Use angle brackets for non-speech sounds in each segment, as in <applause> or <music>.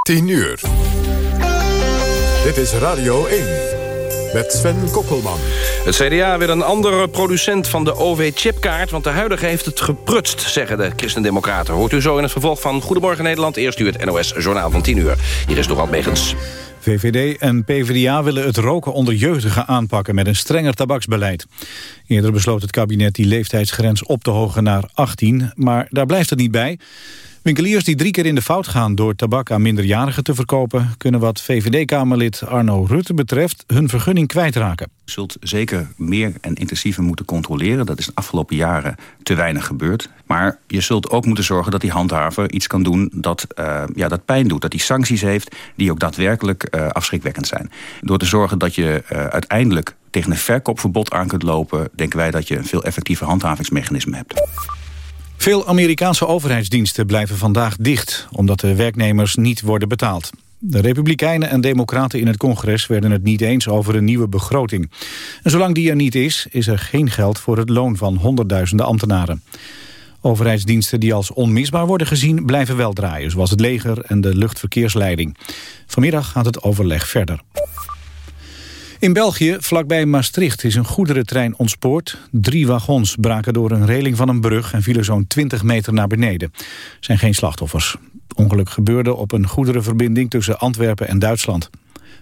10 uur. Dit is Radio 1 met Sven Kokkelman. Het CDA wil een andere producent van de OV-chipkaart... want de huidige heeft het geprutst, zeggen de Christendemocraten. Hoort u zo in het vervolg van Goedemorgen Nederland. Eerst u het NOS-journaal van 10 uur. Hier is nog Megens. VVD en PvdA willen het roken onder jeugdigen aanpakken met een strenger tabaksbeleid. Eerder besloot het kabinet die leeftijdsgrens op te hogen naar 18, maar daar blijft het niet bij. Winkeliers die drie keer in de fout gaan door tabak aan minderjarigen te verkopen... kunnen wat VVD-Kamerlid Arno Rutte betreft hun vergunning kwijtraken. Je zult zeker meer en intensiever moeten controleren. Dat is de afgelopen jaren te weinig gebeurd. Maar je zult ook moeten zorgen dat die handhaver iets kan doen dat, uh, ja, dat pijn doet. Dat hij sancties heeft die ook daadwerkelijk uh, afschrikwekkend zijn. Door te zorgen dat je uh, uiteindelijk tegen een verkoopverbod aan kunt lopen... denken wij dat je een veel effectiever handhavingsmechanisme hebt. Veel Amerikaanse overheidsdiensten blijven vandaag dicht... omdat de werknemers niet worden betaald. De Republikeinen en Democraten in het congres werden het niet eens over een nieuwe begroting. En zolang die er niet is, is er geen geld voor het loon van honderdduizenden ambtenaren. Overheidsdiensten die als onmisbaar worden gezien blijven wel draaien... zoals het leger en de luchtverkeersleiding. Vanmiddag gaat het overleg verder. In België, vlakbij Maastricht, is een goederentrein ontspoord. Drie wagons braken door een reling van een brug... en vielen zo'n 20 meter naar beneden. Er zijn geen slachtoffers. Het ongeluk gebeurde op een goederenverbinding tussen Antwerpen en Duitsland.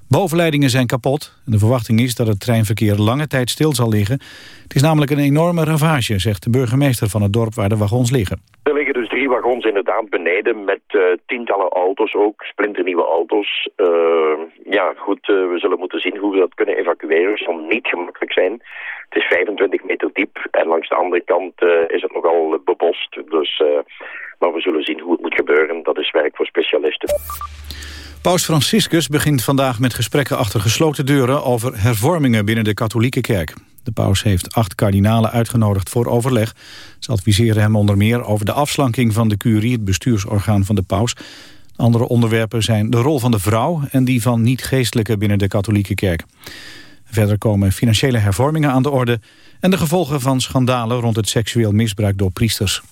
Bovenleidingen zijn kapot. En de verwachting is dat het treinverkeer lange tijd stil zal liggen. Het is namelijk een enorme ravage, zegt de burgemeester van het dorp waar de wagons liggen. Drie wagons inderdaad beneden met uh, tientallen auto's ook, splinternieuwe auto's. Uh, ja, goed, uh, we zullen moeten zien hoe we dat kunnen evacueren. Het zal niet gemakkelijk zijn. Het is 25 meter diep en langs de andere kant is het nogal bebost. Dus, maar we zullen zien hoe het moet gebeuren. Dat is werk voor specialisten. Paus Franciscus begint vandaag met gesprekken achter gesloten deuren... over hervormingen binnen de katholieke kerk. De paus heeft acht kardinalen uitgenodigd voor overleg. Ze adviseren hem onder meer over de afslanking van de curie... het bestuursorgaan van de paus. Andere onderwerpen zijn de rol van de vrouw... en die van niet-geestelijke binnen de katholieke kerk. Verder komen financiële hervormingen aan de orde... en de gevolgen van schandalen rond het seksueel misbruik door priesters.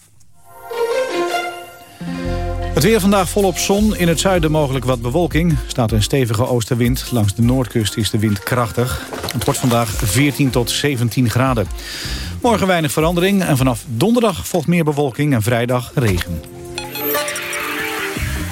Het weer vandaag volop zon. In het zuiden mogelijk wat bewolking. staat een stevige oostenwind. Langs de noordkust is de wind krachtig. Het wordt vandaag 14 tot 17 graden. Morgen weinig verandering. En vanaf donderdag volgt meer bewolking en vrijdag regen.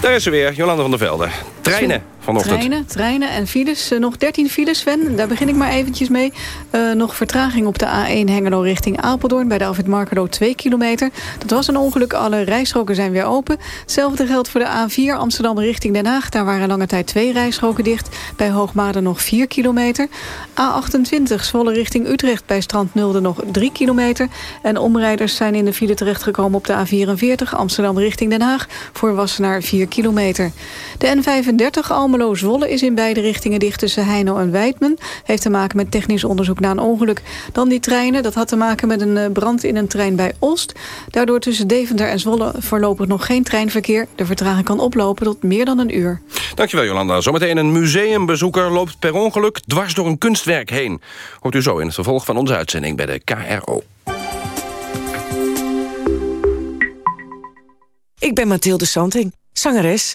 Daar is ze weer, Jolanda van der Velde. Treinen Treinen, treinen en files. Uh, nog 13 files, Sven. Daar begin ik maar eventjes mee. Uh, nog vertraging op de A1 Hengelo richting Apeldoorn... bij de Alfred Markelo 2 kilometer. Dat was een ongeluk, alle rijstroken zijn weer open. Hetzelfde geldt voor de A4 Amsterdam richting Den Haag. Daar waren lange tijd twee rijstroken dicht. Bij Hoogmade nog 4 kilometer. A28 Zwolle richting Utrecht bij Strand Nulde nog 3 kilometer. En omrijders zijn in de file terechtgekomen op de A44 Amsterdam richting Den Haag... voor Wassenaar 4 kilometer. De N35 Almelo-Zwolle is in beide richtingen dicht tussen Heino en Wijdmen. Heeft te maken met technisch onderzoek na een ongeluk. Dan die treinen, dat had te maken met een brand in een trein bij Oost. Daardoor tussen Deventer en Zwolle voorlopig nog geen treinverkeer. De vertraging kan oplopen tot meer dan een uur. Dankjewel Jolanda. Zometeen een museumbezoeker loopt per ongeluk dwars door een kunstwerk heen. Hoort u zo in het vervolg van onze uitzending bij de KRO. Ik ben Mathilde Santing, zangeres.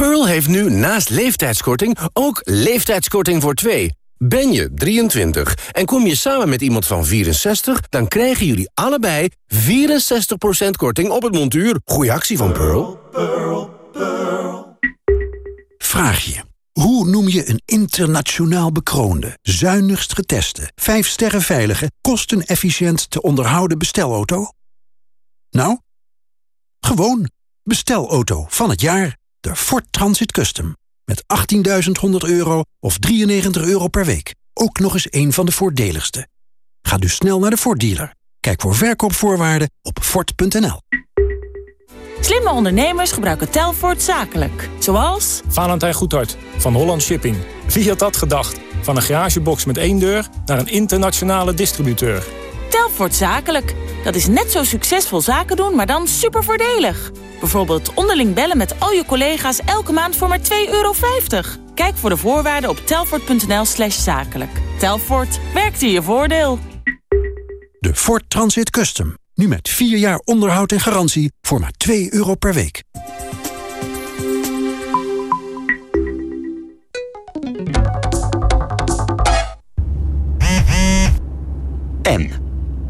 Pearl heeft nu naast leeftijdskorting ook leeftijdskorting voor twee. Ben je 23 en kom je samen met iemand van 64... dan krijgen jullie allebei 64% korting op het montuur. Goeie actie van Pearl. Pearl, Pearl. Vraag je. Hoe noem je een internationaal bekroonde, zuinigst geteste... 5 sterren veilige, kostenefficiënt te onderhouden bestelauto? Nou, gewoon bestelauto van het jaar. De Ford Transit Custom. Met 18.100 euro of 93 euro per week. Ook nog eens een van de voordeligste. Ga dus snel naar de Ford dealer. Kijk voor verkoopvoorwaarden op Ford.nl. Slimme ondernemers gebruiken Telfort zakelijk. Zoals... Valentijn Goedhart van Holland Shipping. Wie had dat gedacht? Van een garagebox met één deur naar een internationale distributeur. Telfort zakelijk. Dat is net zo succesvol zaken doen, maar dan super voordelig. Bijvoorbeeld onderling bellen met al je collega's elke maand voor maar 2,50 euro. Kijk voor de voorwaarden op telfort.nl slash zakelijk. Telfort, werkt in je voordeel. De Ford Transit Custom. Nu met 4 jaar onderhoud en garantie voor maar 2 euro per week. En?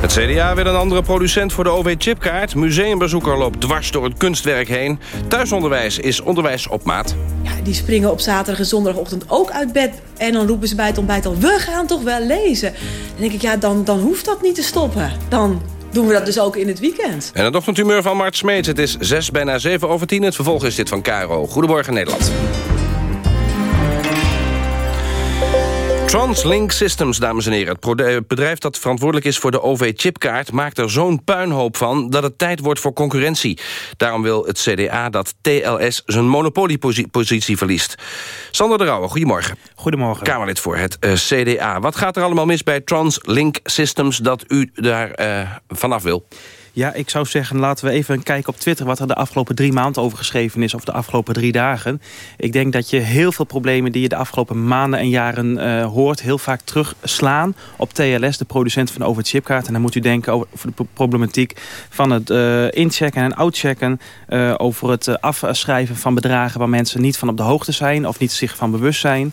Het CDA wil een andere producent voor de OV-chipkaart. Museumbezoeker loopt dwars door het kunstwerk heen. Thuisonderwijs is onderwijs op maat. Ja, die springen op zaterdag en zondagochtend ook uit bed. En dan roepen ze bij het ontbijt al, we gaan toch wel lezen. Dan denk ik, ja, dan, dan hoeft dat niet te stoppen. Dan doen we dat dus ook in het weekend. En het ochtendhumeur van Mart Smeets. Het is 6 bijna 7 over 10. Het vervolg is dit van Caro. Goedemorgen Nederland. TransLink Systems, dames en heren. Het bedrijf dat verantwoordelijk is voor de OV-chipkaart... maakt er zo'n puinhoop van dat het tijd wordt voor concurrentie. Daarom wil het CDA dat TLS zijn monopoliepositie verliest. Sander de Rauwe, goedemorgen. Goedemorgen. Kamerlid voor het uh, CDA. Wat gaat er allemaal mis bij TransLink Systems... dat u daar uh, vanaf wil? Ja, ik zou zeggen, laten we even kijken op Twitter... wat er de afgelopen drie maanden over geschreven is... of de afgelopen drie dagen. Ik denk dat je heel veel problemen die je de afgelopen maanden en jaren uh, hoort... heel vaak terugslaan op TLS, de producent van de overchipkaart. En dan moet u denken over de problematiek van het uh, inchecken en outchecken... Uh, over het afschrijven van bedragen waar mensen niet van op de hoogte zijn... of niet zich van bewust zijn.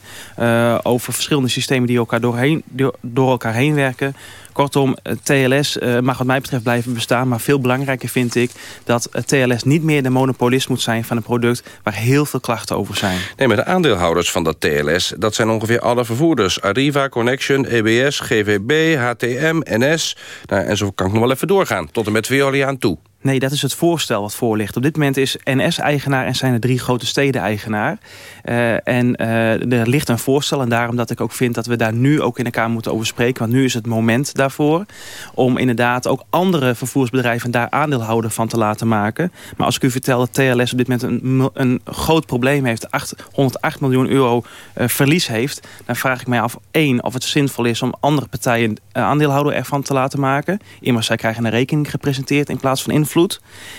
over verschillende systemen die elkaar doorheen, door, door elkaar heen werken... Kortom, TLS uh, mag wat mij betreft blijven bestaan. Maar veel belangrijker vind ik dat TLS niet meer de monopolist moet zijn van een product waar heel veel klachten over zijn. Nee, maar de aandeelhouders van dat TLS, dat zijn ongeveer alle vervoerders. Arriva, Connection, EBS, GVB, HTM, NS. Nou, en zo kan ik nog wel even doorgaan, tot en met Veolia aan toe. Nee, dat is het voorstel wat voor ligt. Op dit moment is NS eigenaar en zijn er drie grote steden eigenaar. Uh, en uh, er ligt een voorstel en daarom dat ik ook vind dat we daar nu ook in elkaar moeten over spreken. Want nu is het moment daarvoor om inderdaad ook andere vervoersbedrijven daar aandeelhouder van te laten maken. Maar als ik u vertel dat TLS op dit moment een, een groot probleem heeft, 8, 108 miljoen euro uh, verlies heeft, dan vraag ik mij af één of het zinvol is om andere partijen aandeelhouder ervan te laten maken. Immers, zij krijgen een rekening gepresenteerd in plaats van invloed.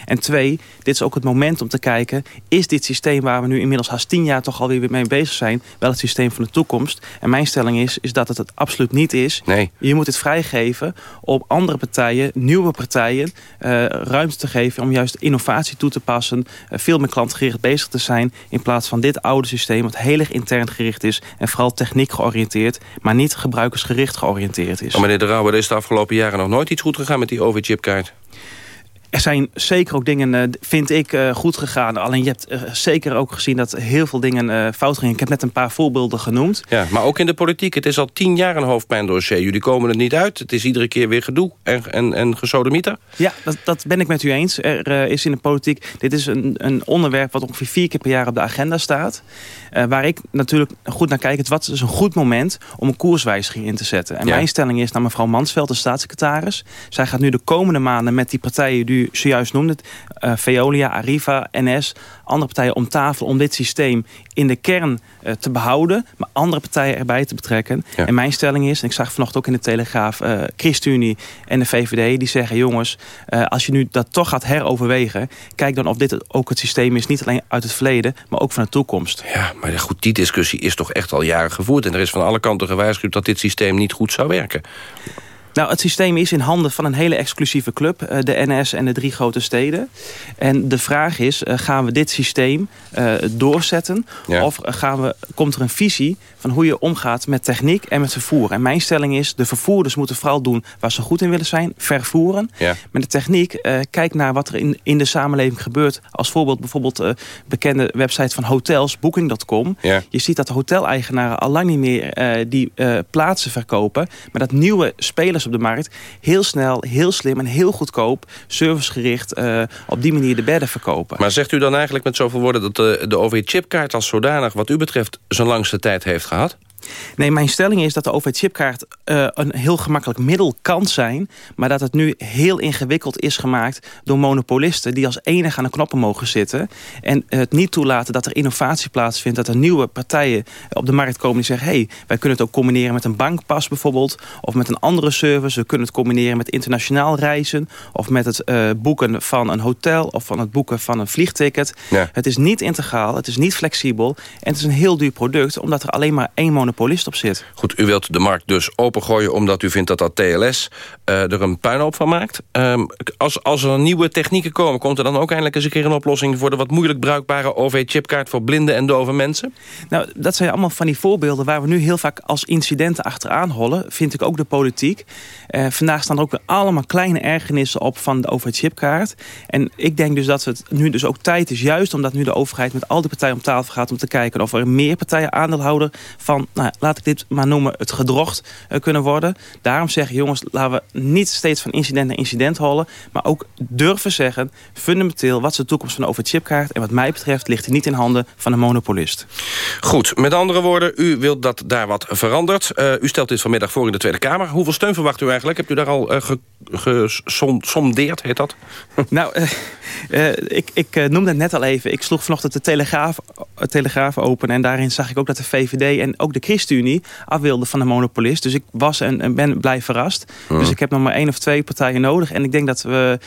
En twee, dit is ook het moment om te kijken... is dit systeem waar we nu inmiddels haast tien jaar toch alweer mee bezig zijn... wel het systeem van de toekomst? En mijn stelling is, is dat het het absoluut niet is. Nee. Je moet het vrijgeven om andere partijen, nieuwe partijen... Uh, ruimte te geven om juist innovatie toe te passen... Uh, veel meer klantgericht bezig te zijn... in plaats van dit oude systeem wat heel erg intern gericht is... en vooral techniek georiënteerd... maar niet gebruikersgericht georiënteerd is. Maar meneer De Rauwe, er is de afgelopen jaren nog nooit iets goed gegaan met die OV-chipkaart. Er zijn zeker ook dingen, vind ik, goed gegaan. Alleen je hebt zeker ook gezien dat heel veel dingen fout gingen. Ik heb net een paar voorbeelden genoemd. Ja, maar ook in de politiek. Het is al tien jaar een hoofdpijndossier. Jullie komen er niet uit. Het is iedere keer weer gedoe en, en, en gesodemieter. Ja, dat, dat ben ik met u eens. Er is in de politiek... Dit is een, een onderwerp wat ongeveer vier keer per jaar op de agenda staat. Uh, waar ik natuurlijk goed naar kijk. Het wat is een goed moment om een koerswijziging in te zetten. En ja. mijn stelling is naar mevrouw Mansveld, de staatssecretaris. Zij gaat nu de komende maanden met die partijen... die u zojuist noemde, uh, Veolia, Arriva, NS... andere partijen om tafel om dit systeem in de kern uh, te behouden... maar andere partijen erbij te betrekken. Ja. En mijn stelling is, en ik zag vanochtend ook in de Telegraaf... Uh, ChristenUnie en de VVD, die zeggen... jongens, als je nu dat toch gaat heroverwegen... kijk dan of dit ook het systeem is, niet alleen uit het verleden... maar ook van de toekomst. Ja, maar goed, die discussie is toch echt al jaren gevoerd... en er is van alle kanten gewaarschuwd dat dit systeem niet goed zou werken. Nou, het systeem is in handen van een hele exclusieve club. eh, de NS en de drie grote steden. En de vraag is, eh, gaan we dit systeem eh, doorzetten? Of gaan we, komt er een visie van hoe je omgaat met techniek en met vervoer? En mijn stelling is, de vervoerders moeten vooral doen waar ze goed in willen zijn. Vervoeren. Ja. Met de techniek, kijk naar wat er in, in de samenleving gebeurt. Als voorbeeld bijvoorbeeld eh, bekende website van hotels, Booking.com. Ja. Je ziet dat de hoteleigenaren al lang niet meer die plaatsen verkopen. Maar dat nieuwe spelers op de markt heel snel, heel slim en heel goedkoop... servicegericht eh, op die manier de bedden verkopen. Maar zegt u dan eigenlijk met zoveel woorden... dat de, de OV-chipkaart als zodanig wat u betreft zijn langste tijd heeft gehad? Nee, mijn stelling is dat de OV-chipkaart eh, een heel gemakkelijk middel kan zijn... maar dat het nu heel ingewikkeld is gemaakt door monopolisten... die als enige aan de knoppen mogen zitten... en het niet toelaten dat er innovatie plaatsvindt... dat er nieuwe partijen op de markt komen die zeggen... hey, wij kunnen het ook combineren met een bankpas bijvoorbeeld... of met een andere service. We kunnen het combineren met internationaal reizen... of met het eh, boeken van een hotel of van het boeken van een vliegticket. Ja. Het is niet integraal, het is niet flexibel... en het is een heel duur product... omdat er alleen maar één monopolist op zit. Goed, u wilt de markt dus opengooien omdat u vindt dat dat TLS eh, er een puinhoop van maakt. Ehm, als, als er nieuwe technieken komen, komt er dan ook eindelijk eens een keer een oplossing voor de wat moeilijk bruikbare OV-chipkaart voor blinde en dove mensen? Nou, dat zijn allemaal van die voorbeelden waar we nu heel vaak als incidenten achteraan hollen. Vind ik ook de politiek. Eh, vandaag staan er ook weer allemaal kleine ergernissen op van de OV-chipkaart. En ik denk dus dat het nu dus ook tijd is, juist omdat nu de overheid met al die partijen om tafel gaat om te kijken of er meer partijen aandeelhouder van, nou, laat ik dit maar noemen, het gedrocht eh, kunnen worden. Daarom zeggen jongens, laten we niet steeds van incident naar incident hollen, maar ook durven zeggen, fundamenteel, wat is de toekomst van de OV-chipkaart? En wat mij betreft ligt die niet in handen van een monopolist. Goed, met andere woorden, u wilt dat daar wat verandert. Eh, u stelt dit vanmiddag voor in de Tweede Kamer. Hoeveel steun verwacht u eigenlijk? Hebt u daar al uh, gesondeerd, heet dat? <laughs> Nou, uh, ik, ik noemde het net al even. Ik sloeg vanochtend de Telegraaf, telegraaf open... en daarin zag ik ook dat de VVD en ook de ChristenUnie... af wilden van de monopolist. Dus ik was en, en ben blij verrast. Dus ik heb nog maar één of twee partijen nodig. En ik denk dat we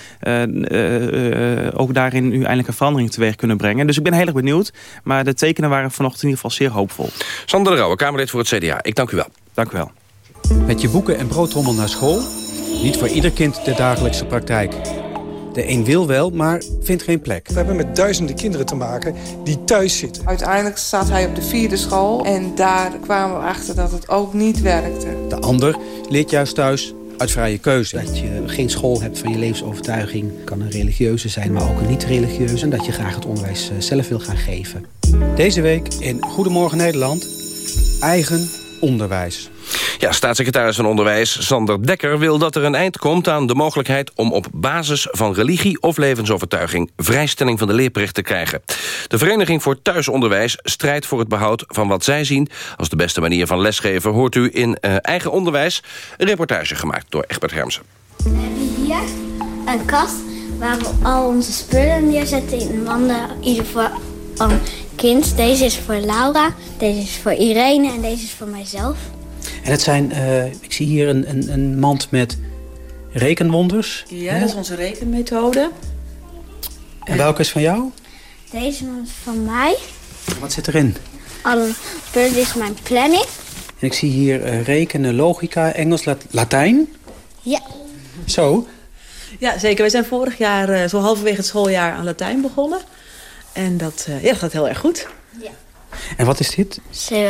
ook daarin nu eindelijk een verandering teweeg kunnen brengen. Dus ik ben heel erg benieuwd. Maar de tekenen waren vanochtend in ieder geval zeer hoopvol. Sander de Rauwe, Kamerlid voor het CDA. Ik dank u wel. Dank u wel. Met je boeken en broodtrommel naar school? Niet voor ieder kind de dagelijkse praktijk. De een wil wel, maar vindt geen plek. We hebben met duizenden kinderen te maken die thuis zitten. Uiteindelijk zat hij op de vierde school en daar kwamen we achter dat het ook niet werkte. De ander leert juist thuis uit vrije keuze. Dat je geen school hebt van je levensovertuiging kan een religieuze zijn, maar ook een niet-religieuze. En dat je graag het onderwijs zelf wil gaan geven. Deze week in Goedemorgen Nederland, eigen onderwijs. Ja, staatssecretaris van Onderwijs Sander Dekker wil dat er een eind komt aan de mogelijkheid om op basis van religie of levensovertuiging vrijstelling van de leerplicht te krijgen. De Vereniging voor Thuisonderwijs strijdt voor het behoud van wat zij zien als de beste manier van lesgeven. Hoort u in uh, eigen onderwijs een reportage gemaakt door Egbert Hermsen. We hebben hier een kast waar we al onze spullen neerzetten in wanden. Ieder voor een kind. Deze is voor Laura, deze is voor Irene en deze is voor mijzelf. En het zijn, uh, ik zie hier een, een, een, mand met rekenwonders. Ja, dat is onze rekenmethode. En welke is van jou? Deze is van mij. Wat zit erin? Alle dit is mijn planning. En ik zie hier uh, rekenen, logica, Engels, Lat Latijn. Ja. Zo? Ja, zeker. We zijn vorig jaar, uh, zo halverwege het schooljaar, aan Latijn begonnen. En dat, ja, dat gaat heel erg goed. Ja. En wat is dit?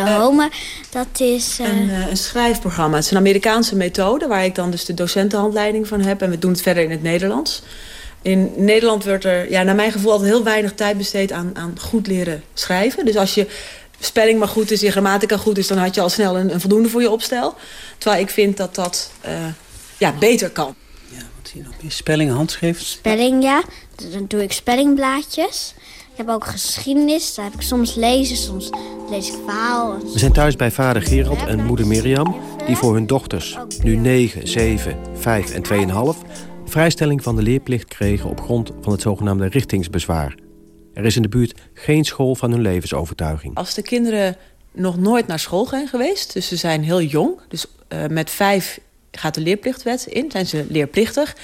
Home, dat is... Uh... Een, uh, een, schrijfprogramma. Het is een Amerikaanse methode waar ik dan dus de docentenhandleiding van heb. En we doen het verder in het Nederlands. In Nederland wordt er, ja, naar mijn gevoel, altijd heel weinig tijd besteed aan, aan goed leren schrijven. Dus als je spelling maar goed is, je grammatica goed is... dan had je al snel een, een voldoende voor je opstel. Terwijl ik vind dat dat uh, ja, beter kan. Ja, wat zie je nog meer? Spelling, handschrift? Spelling, ja. Dan doe ik spellingblaadjes. Ik heb ook geschiedenis. Daar heb ik soms lezen, soms lees ik verhaal. We zijn thuis bij vader Gerald en moeder Mirjam... die voor hun dochters, nu 9, 7, 5 en 2,5... vrijstelling van de leerplicht kregen op grond van het zogenaamde richtingsbezwaar. Er is in de buurt geen school van hun levensovertuiging. Als de kinderen nog nooit naar school zijn geweest... dus ze zijn heel jong, dus uh, met vijf gaat de leerplichtwet in... zijn ze leerplichtig.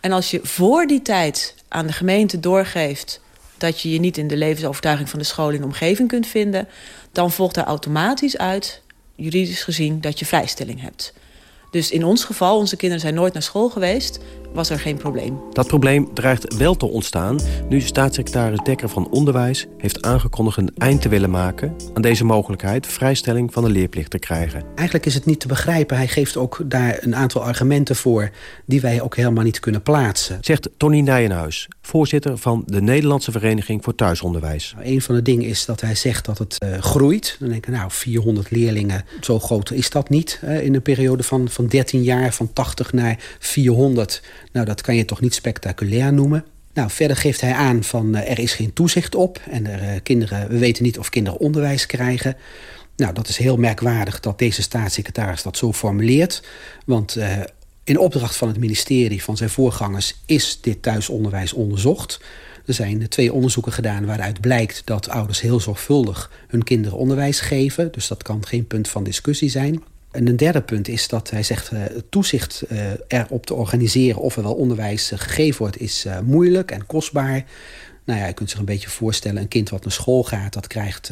En als je voor die tijd aan de gemeente doorgeeft dat je je niet in de levensovertuiging van de school de omgeving kunt vinden... dan volgt daar automatisch uit, juridisch gezien, dat je vrijstelling hebt. Dus in ons geval, onze kinderen zijn nooit naar school geweest was er geen probleem. Dat probleem dreigt wel te ontstaan nu staatssecretaris Dekker van Onderwijs heeft aangekondigd een eind te willen maken aan deze mogelijkheid vrijstelling van de leerplicht te krijgen. Eigenlijk is het niet te begrijpen. Hij geeft ook daar een aantal argumenten voor die wij ook helemaal niet kunnen plaatsen. Zegt Tony Nijenhuis, voorzitter van de Nederlandse Vereniging voor Thuisonderwijs. Nou, een van de dingen is dat hij zegt dat het uh, groeit. Dan denk ik, nou, 400 leerlingen, zo groot is dat niet. Uh, in een periode van, van 13 jaar, van 80 naar 400. Nou, dat kan je toch niet spectaculair noemen. Nou, verder geeft hij aan van uh, er is geen toezicht op en er, uh, kinderen, we weten niet of kinderen onderwijs krijgen. Nou, dat is heel merkwaardig dat deze staatssecretaris dat zo formuleert. Want uh, in opdracht van het ministerie van zijn voorgangers is dit thuisonderwijs onderzocht. Er zijn twee onderzoeken gedaan waaruit blijkt dat ouders heel zorgvuldig hun kinderen onderwijs geven. Dus dat kan geen punt van discussie zijn. En een derde punt is dat hij zegt... Uh, toezicht uh, erop te organiseren of er wel onderwijs uh, gegeven wordt... is moeilijk en kostbaar. Nou ja, je kunt zich een beetje voorstellen... een kind wat naar school gaat, dat krijgt,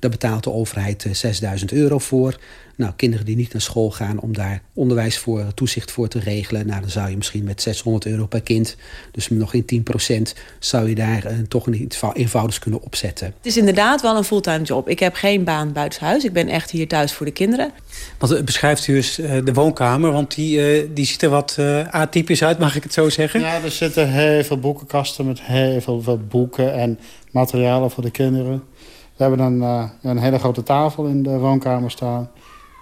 daar betaalt de overheid 6000 euro voor. Nou, kinderen die niet naar school gaan om daar onderwijs voor, toezicht voor te regelen... nou, dan zou je misschien met 600 euro per kind... dus nog in 10 procent, zou je daar toch een iets eenvoudigs kunnen opzetten. Het is inderdaad wel een fulltime job. Ik heb geen baan buitenshuis. Ik ben echt hier thuis voor de kinderen. Wat beschrijft u eens de woonkamer? Want die, uh, die ziet er wat uh, atypisch uit, mag ik het zo zeggen? Ja, er zitten heel veel boekenkasten met heel veel, veel boeken en materialen voor de kinderen. We hebben een, uh, een hele grote tafel in de woonkamer staan.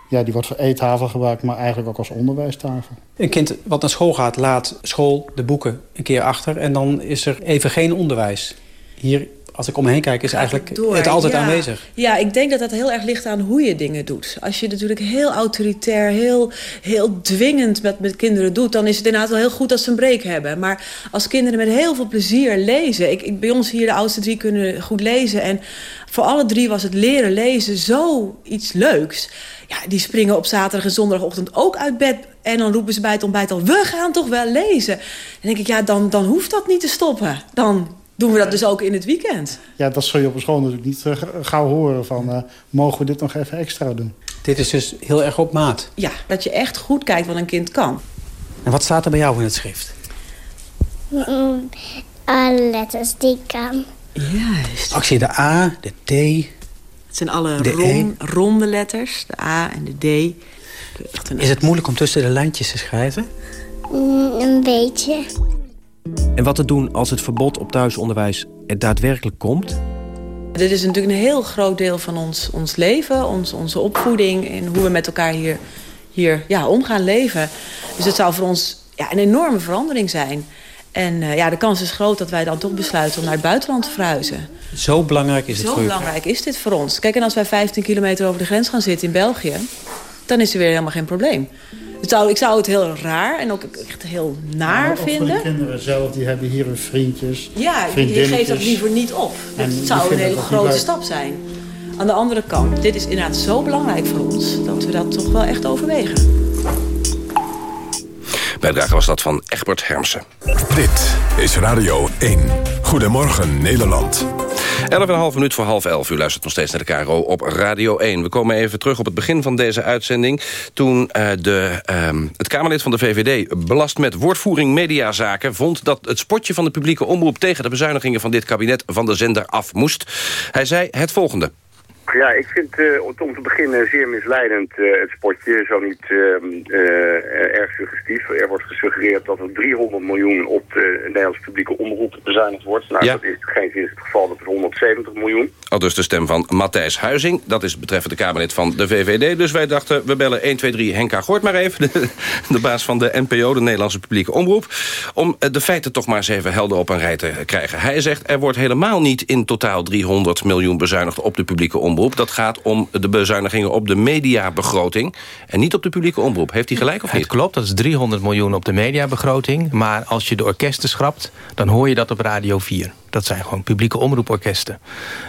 Ja, die wordt voor eettafel gebruikt, maar eigenlijk ook als onderwijstafel. Een kind wat naar school gaat, laat school de boeken een keer achter... en dan is er even geen onderwijs. Hier als ik om me heen kijk, is eigenlijk door. het altijd ja. aanwezig. Ja, ik denk dat dat heel erg ligt aan hoe je dingen doet. Als je natuurlijk heel autoritair, heel, heel dwingend met, met kinderen doet... dan is het inderdaad wel heel goed dat ze een break hebben. Maar als kinderen met heel veel plezier lezen... Ik, ik, bij ons hier, de oudste drie, kunnen goed lezen... en voor alle drie was het leren lezen zo iets leuks... Ja, die springen op zaterdag en zondagochtend ook uit bed... en dan roepen ze bij het ontbijt al, we gaan toch wel lezen. Dan denk ik, ja, dan, dan hoeft dat niet te stoppen. Dan doen we dat dus ook in het weekend. Ja, dat zul je op een school natuurlijk niet uh, gauw horen van... Uh, mogen we dit nog even extra doen? Dit is dus heel erg op maat. Ja, dat je echt goed kijkt wat een kind kan. En wat staat er bij jou in het schrift? Mm, alle letters die ik kan. Juist. Oh, ik zie de A, de T, Het zijn alle e. ronde letters, de A en de D. Is het moeilijk om tussen de lijntjes te schrijven? Mm, een beetje. En wat te doen als het verbod op thuisonderwijs er daadwerkelijk komt? Dit is natuurlijk een heel groot deel van ons, ons leven, ons, onze opvoeding... en hoe we met elkaar hier, hier ja, om gaan leven. Dus het zou voor ons ja, een enorme verandering zijn. En uh, ja, de kans is groot dat wij dan toch besluiten om naar het buitenland te verhuizen. Zo belangrijk is het Zo voor u? Zo belangrijk is dit voor ons. Kijk, en als wij 15 kilometer over de grens gaan zitten in België... dan is er weer helemaal geen probleem. Zou, ik zou het heel raar en ook echt heel naar ja, vinden. Voor de kinderen zelf, die hebben hier hun vriendjes, Ja, je geeft dat liever niet op. En Het zou een hele grote stap zijn. Aan de andere kant, dit is inderdaad zo belangrijk voor ons... dat we dat toch wel echt overwegen. Bijdrage was dat van Egbert Hermsen. Dit is Radio 1. Goedemorgen Nederland. 11,5 minuut voor half elf. U luistert nog steeds naar de KRO op Radio 1. We komen even terug op het begin van deze uitzending... toen uh, de, uh, het Kamerlid van de VVD, belast met woordvoering mediazaken... vond dat het spotje van de publieke omroep... tegen de bezuinigingen van dit kabinet van de zender af moest. Hij zei het volgende. Ja, ik vind uh, om te beginnen zeer misleidend uh, het spotje. Zo niet uh, erg suggestief. Er wordt gesuggereerd dat er 300 miljoen op de Nederlandse publieke omroep bezuinigd wordt. Nou, Ja. dat is geen zin het geval. Dat is 170 miljoen. Al dus de stem van Matthijs Huizing. Dat is betreffende Kamerlid van de VVD. Dus wij dachten, we bellen 1, 2, 3 Henk Goort maar even. <laughs> De, de baas van de NPO, de Nederlandse publieke omroep. Om eh, de feiten toch maar eens even helder op een rij te krijgen. Hij zegt, er wordt helemaal niet in totaal 300 miljoen bezuinigd op de publieke omroep. Dat gaat om de bezuinigingen op de mediabegroting. En niet op de publieke omroep. Heeft hij gelijk of niet? Het klopt, dat is 300 miljoen op de mediabegroting. Maar als je de orkesten schrapt, dan hoor je dat op Radio 4. Dat zijn gewoon publieke omroeporkesten.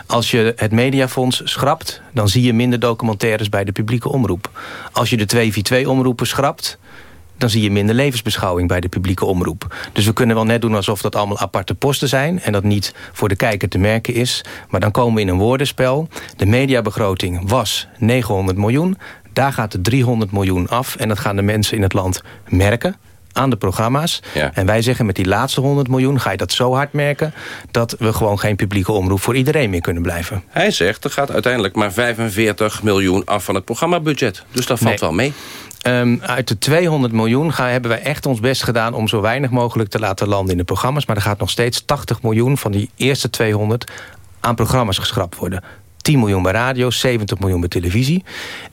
Als je het mediafonds schrapt, dan zie je minder documentaires bij de publieke omroep. Als je de 2v2-omroepen schrapt, dan zie je minder levensbeschouwing bij de publieke omroep. Dus we kunnen wel net doen alsof dat allemaal aparte posten zijn... en dat niet voor de kijker te merken is. Maar dan komen we in een woordenspel. De mediabegroting was 900 miljoen. Daar gaat de 300 miljoen af en dat gaan de mensen in het land merken aan de programma's. En wij zeggen met die laatste 100 miljoen ga je dat zo hard merken... dat we gewoon geen publieke omroep voor iedereen meer kunnen blijven. Hij zegt er gaat uiteindelijk maar 45 miljoen af van het programmabudget. Dus dat valt wel mee. Ehm, uit de 200 miljoen gaan, hebben wij echt ons best gedaan... om zo weinig mogelijk te laten landen in de programma's. Maar er gaat nog steeds 80 miljoen van die eerste 200 aan programma's geschrapt worden. 10 miljoen bij radio, 70 miljoen bij televisie.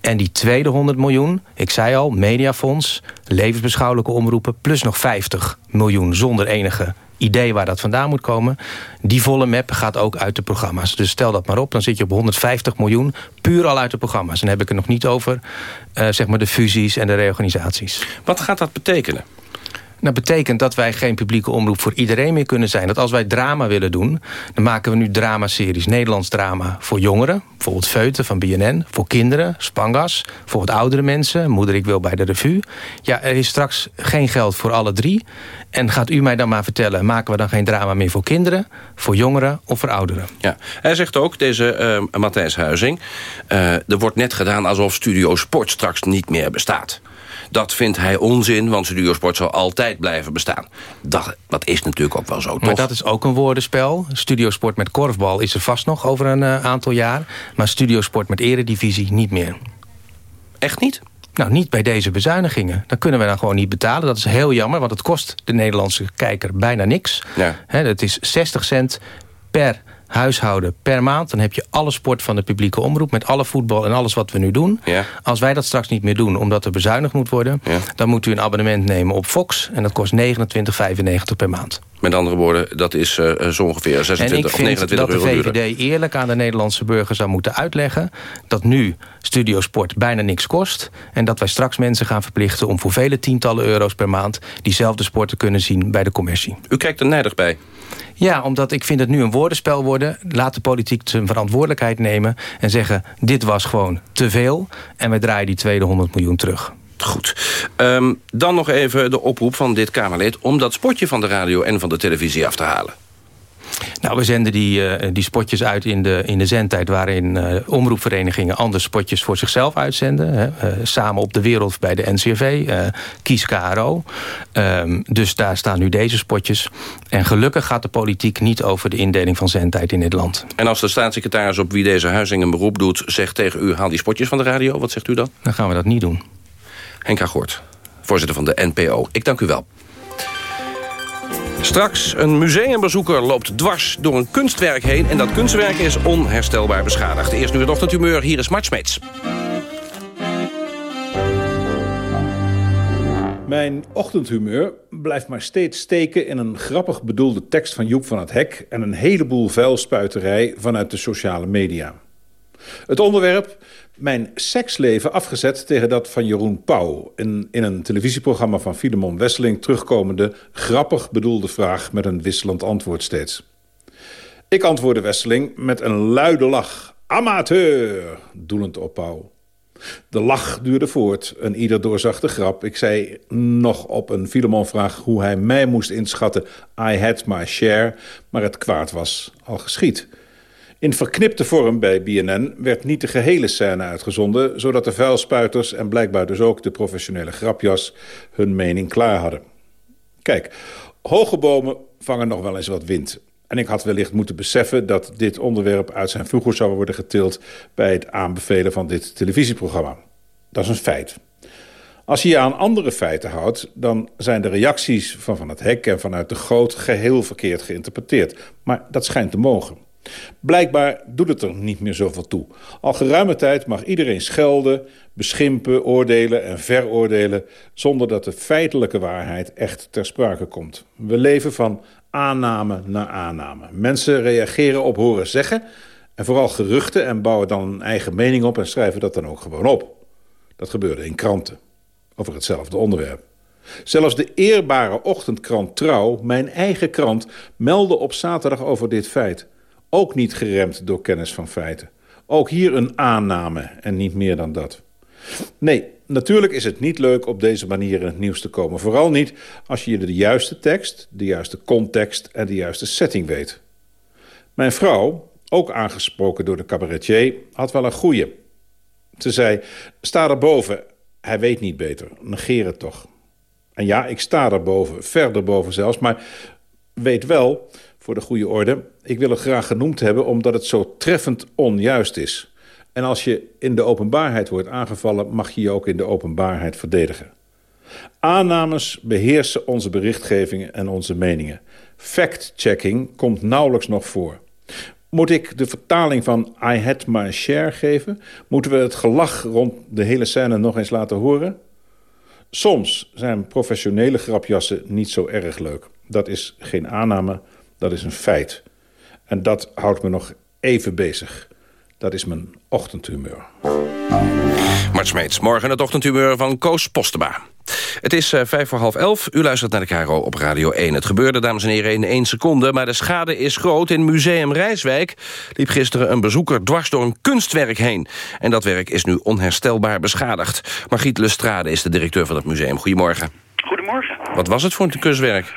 En die tweede 100 miljoen, ik zei al, mediafonds... levensbeschouwelijke omroepen... plus nog 50 miljoen zonder enige idee waar dat vandaan moet komen. Die volle map gaat ook uit de programma's. Dus stel dat maar op, dan zit je op 150 miljoen... puur al uit de programma's. En dan heb ik het nog niet over uh, zeg maar de fusies en de reorganisaties. Wat gaat dat betekenen? Dat betekent dat wij geen publieke omroep voor iedereen meer kunnen zijn. Dat als wij drama willen doen, dan maken we nu dramaseries. Nederlands drama voor jongeren, bijvoorbeeld Feuten van BNN. Voor kinderen, Spangas. Voor wat oudere mensen, Moeder ik wil bij de revue. Ja, er is straks geen geld voor alle drie. En gaat u mij dan maar vertellen, maken we dan geen drama meer voor kinderen... voor jongeren of voor ouderen? Ja, hij zegt ook, deze uh, Matthijs Huizing... Uh, er wordt net gedaan alsof Studio Sport straks niet meer bestaat. Dat vindt hij onzin, want Studiosport zal altijd blijven bestaan. Dat, dat is natuurlijk ook wel zo, toch? Maar dat is ook een woordenspel. Studiosport met korfbal is er vast nog over een uh, aantal jaar. Maar Studiosport met eredivisie niet meer. Echt niet? Nou, niet bij deze bezuinigingen. Dan kunnen we dan gewoon niet betalen. Dat is heel jammer, want het kost de Nederlandse kijker bijna niks. Ja. He, dat is 60 cent per huishouden per maand. Dan heb je alle sport van de publieke omroep... met alle voetbal en alles wat we nu doen. Ja. Als wij dat straks niet meer doen, omdat er bezuinigd moet worden... Ja. dan moet u een abonnement nemen op Fox. En dat kost 29,95 per maand. Met andere woorden, dat is uh, zo ongeveer 26 of 29 euro En ik vind dat de VVD eerlijk aan de Nederlandse burger zou moeten uitleggen... dat nu Studiosport bijna niks kost... en dat wij straks mensen gaan verplichten om voor vele tientallen euro's per maand... diezelfde sport te kunnen zien bij de commercie. U kijkt er nijdig bij. Ja, omdat ik vind het nu een woordenspel worden. Laat de politiek zijn verantwoordelijkheid nemen en zeggen... dit was gewoon te veel en we draaien die tweede 100 miljoen terug. Goed. Um, dan nog even de oproep van dit Kamerlid... om dat spotje van de radio en van de televisie af te halen. Nou, we zenden die, uh, die spotjes uit in de, in de zendtijd... waarin uh, omroepverenigingen andere spotjes voor zichzelf uitzenden. Hè. Uh, samen op de wereld bij de NCRV, Kies KRO. Um, dus daar staan nu deze spotjes. En gelukkig gaat de politiek niet over de indeling van zendtijd in dit land. En als de staatssecretaris op wie deze huizing een beroep doet... zegt tegen u, haal die spotjes van de radio, wat zegt u dan? Dan gaan we dat niet doen. Henk Agort, voorzitter van de NPO. Ik dank u wel. Straks, een museumbezoeker loopt dwars door een kunstwerk heen... en dat kunstwerk is onherstelbaar beschadigd. Eerst nu het ochtendhumeur, hier is Mart Smeets. Mijn ochtendhumeur blijft maar steeds steken in een grappig bedoelde tekst van Joep van het Hek... en een heleboel vuilspuiterij vanuit de sociale media. Het onderwerp mijn seksleven afgezet tegen dat van Jeroen Pauw... in, in een televisieprogramma van Filemon Wesseling... terugkomende, grappig bedoelde vraag met een wisselend antwoord steeds. Ik antwoordde Wesseling met een luide lach. Amateur! doelend op Pauw. De lach duurde voort, een ieder doorzag de grap. Ik zei nog op een Filemon-vraag hoe hij mij moest inschatten... I had my share, maar het kwaad was al geschied... In verknipte vorm bij BNN werd niet de gehele scène uitgezonden... zodat de vuilspuiters en blijkbaar dus ook de professionele grapjas... hun mening klaar hadden. Kijk, hoge bomen vangen nog wel eens wat wind. En ik had wellicht moeten beseffen dat dit onderwerp uit zijn voegen zou worden getild... bij het aanbevelen van dit televisieprogramma. Dat is een feit. Als je je aan andere feiten houdt, dan zijn de reacties van Van het Hek en vanuit de Groot geheel verkeerd geïnterpreteerd. Maar dat schijnt te mogen. Blijkbaar doet het er niet meer zoveel toe. Al geruime tijd mag iedereen schelden, beschimpen, oordelen en veroordelen... zonder dat de feitelijke waarheid echt ter sprake komt. We leven van aanname naar aanname. Mensen reageren op horen zeggen... en vooral geruchten en bouwen dan een eigen mening op... en schrijven dat dan ook gewoon op. Dat gebeurde in kranten over hetzelfde onderwerp. Zelfs de eerbare ochtendkrant Trouw, mijn eigen krant... meldde op zaterdag over dit feit... Ook niet geremd door kennis van feiten. Ook hier een aanname en niet meer dan dat. Nee, natuurlijk is het niet leuk op deze manier in het nieuws te komen. Vooral niet als je de juiste tekst, de juiste context en de juiste setting weet. Mijn vrouw, ook aangesproken door de cabaretier, had wel een goeie. Ze zei, sta erboven. Hij weet niet beter. Negeer het toch. En ja, ik sta erboven, verder boven zelfs. Maar weet wel, voor de goede orde... ik wil het graag genoemd hebben omdat het zo treffend onjuist is. En als je in de openbaarheid wordt aangevallen... mag je je ook in de openbaarheid verdedigen. Aannames beheersen onze berichtgevingen en onze meningen. Fact-checking komt nauwelijks nog voor. Moet ik de vertaling van I had my share geven? Moeten we het gelach rond de hele scène nog eens laten horen? Soms zijn professionele grapjassen niet zo erg leuk. Dat is geen aanname, dat is een feit. En dat houdt me nog even bezig. Dat is mijn ochtendhumeur. Mart Smeets, morgen het ochtendhumeur van Koos Postema. Het is uh, vijf voor half elf. U luistert naar de Caro op Radio 1. Het gebeurde, dames en heren, in één seconde. Maar de schade is groot. In Museum Rijswijk liep gisteren een bezoeker dwars door een kunstwerk heen. En dat werk is nu onherstelbaar beschadigd. Margriet Lestrade is de directeur van het museum. Goedemorgen. Goedemorgen. Wat was het voor een kunstwerk?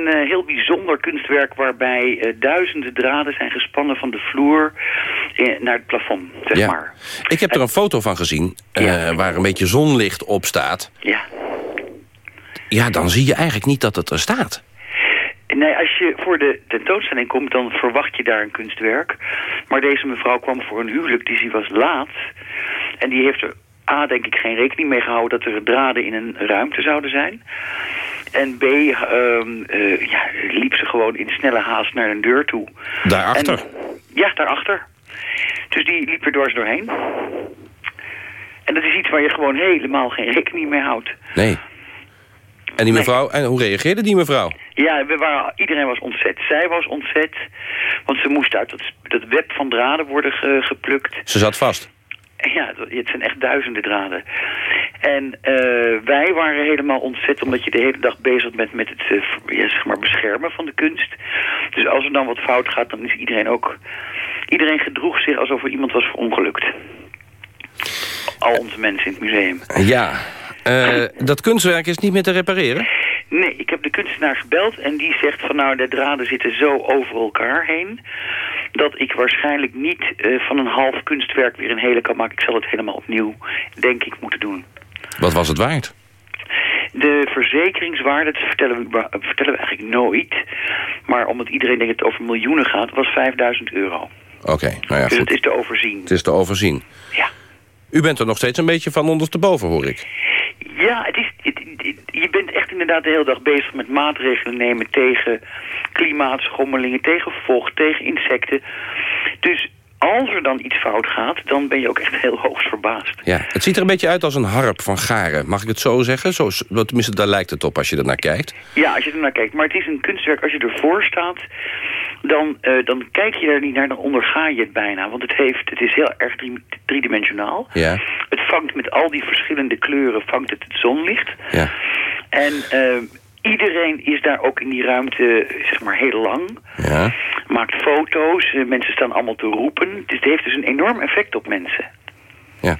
Een uh, heel bijzonder kunstwerk waarbij uh, duizenden draden zijn gespannen van de vloer uh, naar het plafond, zeg ja. maar. Ik heb er een foto van gezien ja. waar een beetje zonlicht op staat. Ja. Ja, dan zie je eigenlijk niet dat het er staat. Nee, als je voor de tentoonstelling komt, dan verwacht je daar een kunstwerk. Maar deze mevrouw kwam voor een huwelijk, dus die was laat. En die heeft er A, denk ik, geen rekening mee gehouden dat er draden in een ruimte zouden zijn. En B, uh, uh, ja, liep ze gewoon in snelle haast naar een deur toe. Daarachter? En, ja, daarachter. Dus die liep er dwars doorheen. En dat is iets waar je gewoon helemaal geen rekening mee houdt. Nee. En die mevrouw, nee. en hoe reageerde die mevrouw? Ja, we waren, iedereen was ontzet. Zij was ontzet, want ze moest uit dat, dat web van draden worden ge, geplukt. Ze zat vast? <laughs> Ja, het zijn echt duizenden draden. En uh, wij waren helemaal ontzet omdat je de hele dag bezig bent met het uh, ja, zeg maar beschermen van de kunst. Dus als er dan wat fout gaat, dan is iedereen ook... Iedereen gedroeg zich alsof er iemand was verongelukt. Al onze mensen in het museum. Ja, uh, dat kunstwerk is niet meer te repareren? Nee, ik heb de kunstenaar gebeld en die zegt van nou de draden zitten zo over elkaar heen dat ik waarschijnlijk niet uh, van een half kunstwerk weer een hele kan maken. Ik zal het helemaal opnieuw, denk ik, moeten doen. Wat was het waard? De verzekeringswaarde, dat vertellen we, vertellen we eigenlijk nooit. Maar omdat iedereen denkt dat het over miljoenen gaat, was 5000 euro. Oké, okay, nou ja, Dus goed. het is te overzien. Het is te overzien. Ja. U bent er nog steeds een beetje van ondersteboven, hoor ik. Ja, het is, het, het, je bent echt inderdaad de hele dag bezig met maatregelen nemen tegen klimaatschommelingen, tegen vocht, tegen insecten. Dus als er dan iets fout gaat, dan ben je ook echt heel hoogst verbaasd. Ja, het ziet er een beetje uit als een harp van garen. Mag ik het zo zeggen? Zo, tenminste, daar lijkt het op als je er naar kijkt. Ja, als je er naar kijkt. Maar het is een kunstwerk, als je ervoor staat... Dan, uh, dan kijk je er niet naar, dan onderga je het bijna. Want het, heeft, het is heel erg drie, driedimensionaal. Ja. Het vangt met al die verschillende kleuren, vangt het het zonlicht. Ja. En... Uh, Iedereen is daar ook in die ruimte, zeg maar, heel lang. Ja. Maakt foto's, mensen staan allemaal te roepen. Dus het heeft dus een enorm effect op mensen. Ja,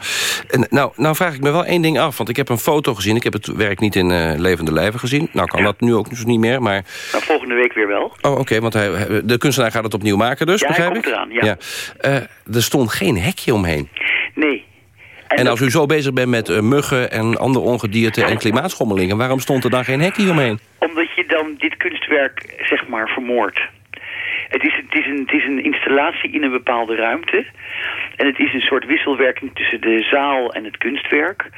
en nou, nou vraag ik me wel één ding af. Want ik heb een foto gezien. Ik heb het werk niet in uh, levende lijven gezien. Nou kan ja. dat nu ook dus niet meer, maar... Nou, volgende week weer wel. Oh, oké, okay, want hij, de kunstenaar gaat het opnieuw maken dus, ja, begrijp ik? eraan, ja. ja. Uh, er stond geen hekje omheen. Nee. En, en als u zo bezig bent met uh, muggen en andere ongedierte en klimaatschommelingen... waarom stond er dan geen hekje omheen? Omdat je dan dit kunstwerk, zeg maar, vermoordt. Het is, het, is een, het is een installatie in een bepaalde ruimte. En het is een soort wisselwerking tussen de zaal en het kunstwerk.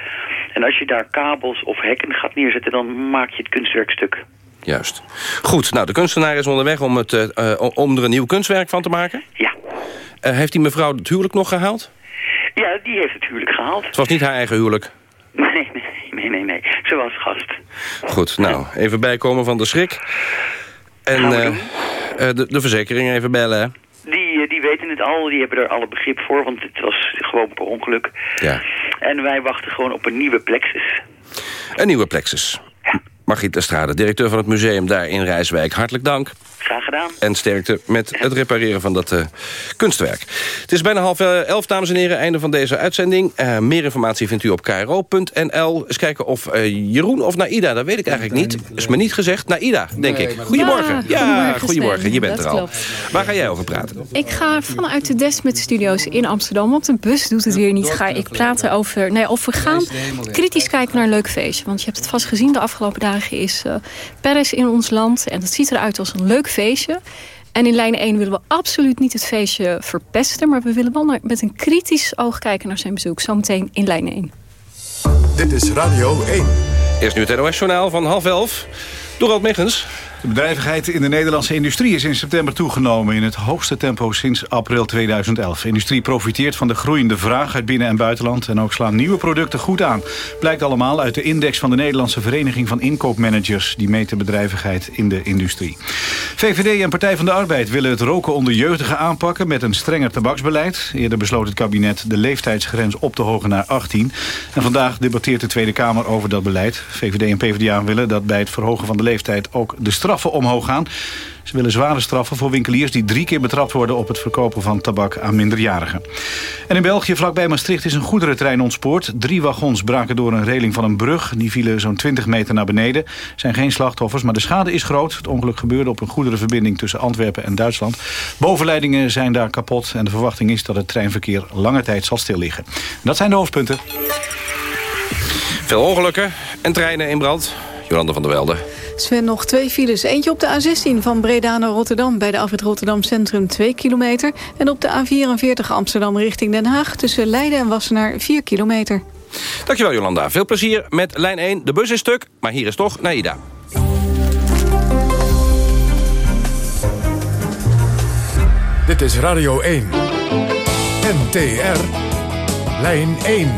En als je daar kabels of hekken gaat neerzetten... dan maak je het kunstwerk stuk. Juist. Goed, nou, de kunstenaar is onderweg om, het, uh, om er een nieuw kunstwerk van te maken. Ja. Uh, heeft die mevrouw het huwelijk nog gehaald? Ja, die heeft het huwelijk gehaald. Het was niet haar eigen huwelijk? Nee, nee, nee, nee, nee. Ze was gast. Goed, nou, even bijkomen van de schrik. En uh, uh, de, de verzekering even bellen, hè? Die, die weten het al, die hebben er alle begrip voor, want het was gewoon per ongeluk. Ja. En wij wachten gewoon op een nieuwe plexus. Een nieuwe plexus. Ja. Margriet Estrade, directeur van het museum daar in Rijswijk. Hartelijk dank. Graag gedaan. En sterkte met het repareren van dat uh, kunstwerk. Het is bijna half elf, dames en heren, einde van deze uitzending. Uh, meer informatie vindt u op kro.nl. Eens kijken of uh, Jeroen of Naida, dat weet ik eigenlijk niet. Is me niet gezegd. Naida, denk nee, ik. Goedemorgen. Ja, goedemorgen, goedemorgen. Je bent dat er al. Waar ga jij over praten? Ik ga vanuit de Desmet Studios in Amsterdam. Op de bus doet het weer niet. Ga ik praten over... Nee, of we gaan kritisch kijken naar een leuk feestje. Want je hebt het vast gezien. De afgelopen dagen is uh, Paris in ons land. En dat ziet eruit als een leuk feestje. En in lijn 1 willen we absoluut niet het feestje verpesten. Maar we willen wel naar, met een kritisch oog kijken naar zijn bezoek. Zometeen in lijn 1. Dit is Radio 1. Eerst nu het NOS-journaal van half elf. Dorald Megens. De bedrijvigheid in de Nederlandse industrie is in september toegenomen... in het hoogste tempo sinds april 2011. De industrie profiteert van de groeiende vraag uit binnen- en buitenland... en ook slaan nieuwe producten goed aan. Blijkt allemaal uit de index van de Nederlandse Vereniging van Inkoopmanagers... die meet de bedrijvigheid in de industrie. VVD en Partij van de Arbeid willen het roken onder jeugdigen aanpakken... met een strenger tabaksbeleid. Eerder besloot het kabinet de leeftijdsgrens op te hogen naar 18. En vandaag debatteert de Tweede Kamer over dat beleid. VVD en PvdA willen dat bij het verhogen van de leeftijd ook de straf straffen omhoog gaan. Ze willen zware straffen voor winkeliers die drie keer betrapt worden... op het verkopen van tabak aan minderjarigen. En in België, vlakbij Maastricht, is een goederentrein ontspoord. Drie wagons braken door een reling van een brug. Die vielen zo'n 20 meter naar beneden. Er zijn geen slachtoffers, maar de schade is groot. Het ongeluk gebeurde op een goederenverbinding tussen Antwerpen en Duitsland. Bovenleidingen zijn daar kapot. En de verwachting is dat het treinverkeer lange tijd zal stilliggen. Dat zijn de hoofdpunten. Veel ongelukken en treinen in brand. Jolande van der Welde. Sven, nog twee files. Eentje op de A16 van Breda naar Rotterdam... bij de afrit Rotterdam Centrum 2 kilometer. En op de A44 Amsterdam richting Den Haag... tussen Leiden en Wassenaar 4 kilometer. Dankjewel, Jolanda. Veel plezier met lijn 1. De bus is stuk, maar hier is toch Naida. Dit is Radio 1. NTR. Lijn 1.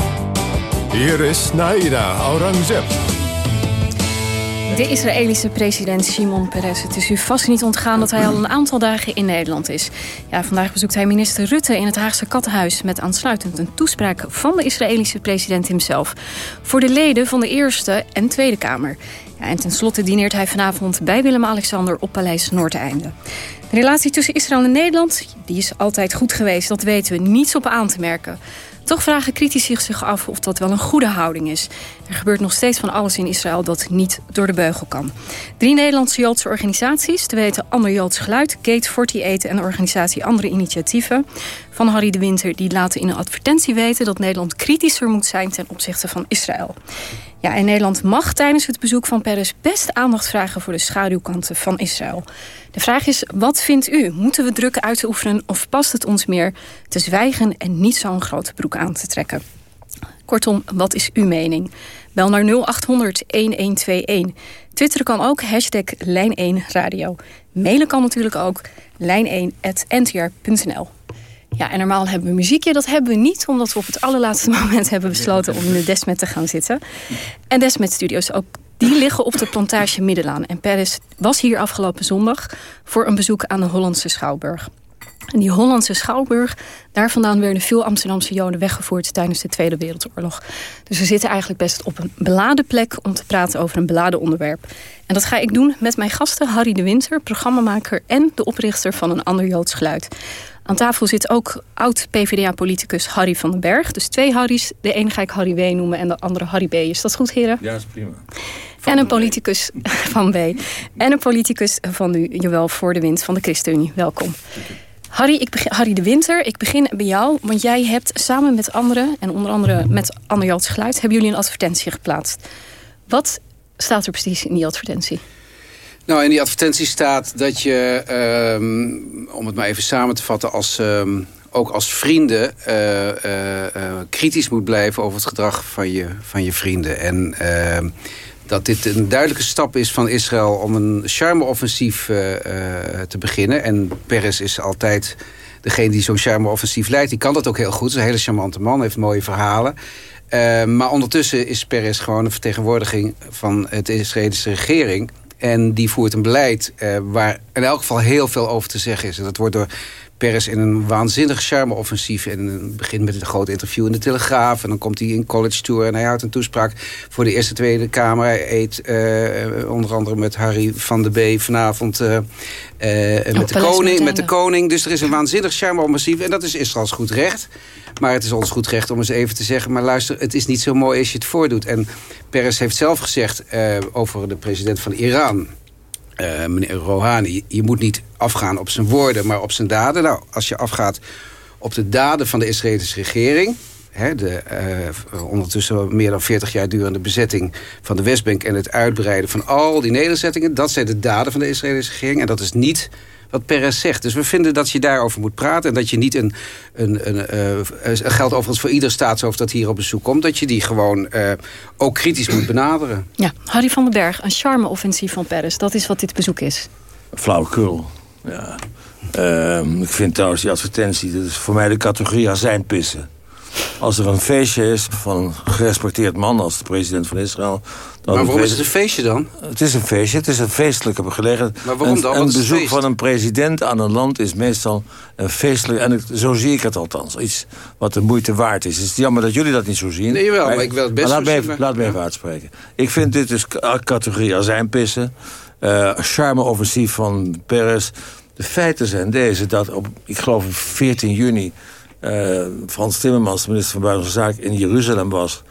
Hier is Naida Aurangzeb. De Israëlische president Shimon Peres. Het is u vast niet ontgaan dat hij al een aantal dagen in Nederland is. Ja, vandaag bezoekt hij minister Rutte in het Haagse Kattenhuis... met aansluitend een toespraak van de Israëlische president hemzelf... voor de leden van de Eerste en Tweede Kamer. Ja, en tenslotte dineert hij vanavond bij Willem-Alexander op Paleis Noordeinde. De relatie tussen Israël en Nederland die is altijd goed geweest, dat weten we. Niets op aan te merken. Toch vragen critici zich af of dat wel een goede houding is. Er gebeurt nog steeds van alles in Israël dat niet door de beugel kan. Drie Nederlandse Joodse organisaties, te weten Ander Joods Geluid, Gate 48 en de organisatie Andere Initiatieven, van Harry de Winter, die laten in een advertentie weten dat Nederland kritischer moet zijn ten opzichte van Israël. Ja, en Nederland mag tijdens het bezoek van Peres best aandacht vragen voor de schaduwkanten van Israël. De vraag is, wat vindt u? Moeten we druk uitoefenen of past het ons meer te zwijgen en niet zo'n grote broek aan te trekken? Kortom, wat is uw mening? Bel naar 0800 1121. Twitteren kan ook, hashtag Lijn1 Radio. Mailen kan natuurlijk ook, lijn1.ntr.nl. Ja, en normaal hebben we muziekje. Dat hebben we niet, omdat we op het allerlaatste <laughs> moment hebben besloten... om in de Desmet te gaan zitten. En Desmet Studios, ook die liggen op de plantage Middelaan. En Paris was hier afgelopen zondag voor een bezoek aan de Hollandse Schouwburg. En die Hollandse Schouwburg, daar vandaan werden veel Amsterdamse Joden weggevoerd tijdens de Tweede Wereldoorlog. Dus we zitten eigenlijk best op een beladen plek om te praten over een beladen onderwerp. En dat ga ik doen met mijn gasten Harry de Winter, programmamaker en de oprichter van een ander Joods geluid. Aan tafel zit ook oud-PVDA-politicus Harry van den Berg. Dus twee Harry's. De ene ga ik Harry W noemen en de andere Harry B. Is dat goed, heren? Ja, dat is prima. en een politicus <laughs> van B. En een politicus van u, Jawel, voor de wind van de ChristenUnie. Welkom. Harry, ik begin, Harry de Winter, ik begin bij jou. Want jij hebt samen met anderen, en onder andere met Ander Joods Geluid... hebben jullie een advertentie geplaatst. Wat staat er precies in die advertentie? Nou, in die advertentie staat dat je, um, om het maar even samen te vatten... Als, um, ook als vrienden uh, uh, uh, kritisch moet blijven over het gedrag van je, van je vrienden. En ehm, dat dit een duidelijke stap is van Israël om een charme-offensief te beginnen. En Peres is altijd degene die zo'n charme-offensief leidt. Die kan dat ook heel goed. Is een hele charmante man, heeft mooie verhalen. maar ondertussen is Peres gewoon een vertegenwoordiging van het Israëlische regering... En die voert een beleid uh, waar in elk geval heel veel over te zeggen is. En dat wordt door Peres in een waanzinnig charme-offensief. En het begint met een groot interview in de Telegraaf. En dan komt hij in College Tour en hij houdt een toespraak voor de Eerste Tweede Kamer. Hij eet uh, onder andere met Harry van de B vanavond uh, met, de koning, met de koning. Dus er is een waanzinnig charme-offensief. En dat is Israëls goed recht. Maar het is ons goed recht om eens even te zeggen... maar luister, het is niet zo mooi als je het voordoet. En Peres heeft zelf gezegd over de president van Iran... Meneer Rouhani, je moet niet afgaan op zijn woorden, maar op zijn daden. Nou, als je afgaat op de daden van de Israëlische regering... Hè, de uh, ondertussen meer dan 40 jaar durende bezetting van de Westbank... en het uitbreiden van al die nederzettingen... dat zijn de daden van de Israëlische regering. En dat is niet wat Perez zegt. Dus we vinden dat je daarover moet praten... en dat je niet een... een, een uh, geldt overigens voor ieder staatshoofd dat hier op bezoek komt... dat je die gewoon uh, ook kritisch moet benaderen. Ja, Harry van den Berg, een charme-offensief van Perez. Dat is wat dit bezoek is. Flauwekul, ja. Uh, ik vind trouwens die advertentie... dat is voor mij de categorie azijnpissen. Als er een feestje is van een gerespecteerd man als de president van Israël... Maar waarom is het een feestje dan? Het is een feestje, het is een feestelijke gelegenheid. Maar waarom dan? Een, een bezoek van een president aan een land is meestal een feestelijk... en zo zie ik het althans, iets wat de moeite waard is. Het is jammer dat jullie dat niet zo zien. Nee, wel, maar, ik wil het best laat, me even, laat me even uitspreken. Ik vind dit dus categorie azijnpissen. Uh, charme-offensief van Peres. De feiten zijn deze, dat op, ik geloof 14 juni... Uh, Frans Timmermans, de minister van Buitenlandse Zaken, in Jeruzalem was...